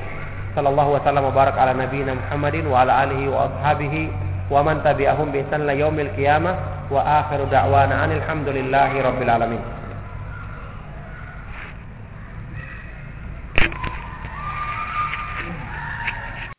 Sallallahu wasallam wa barak ala nabiyina Muhammadin wa ala alihi wa ashabihi wa man tabi'ahum bi ihsan yaumil qiyamah wa akhiru da'wana alhamdulillahi rabbil alamin.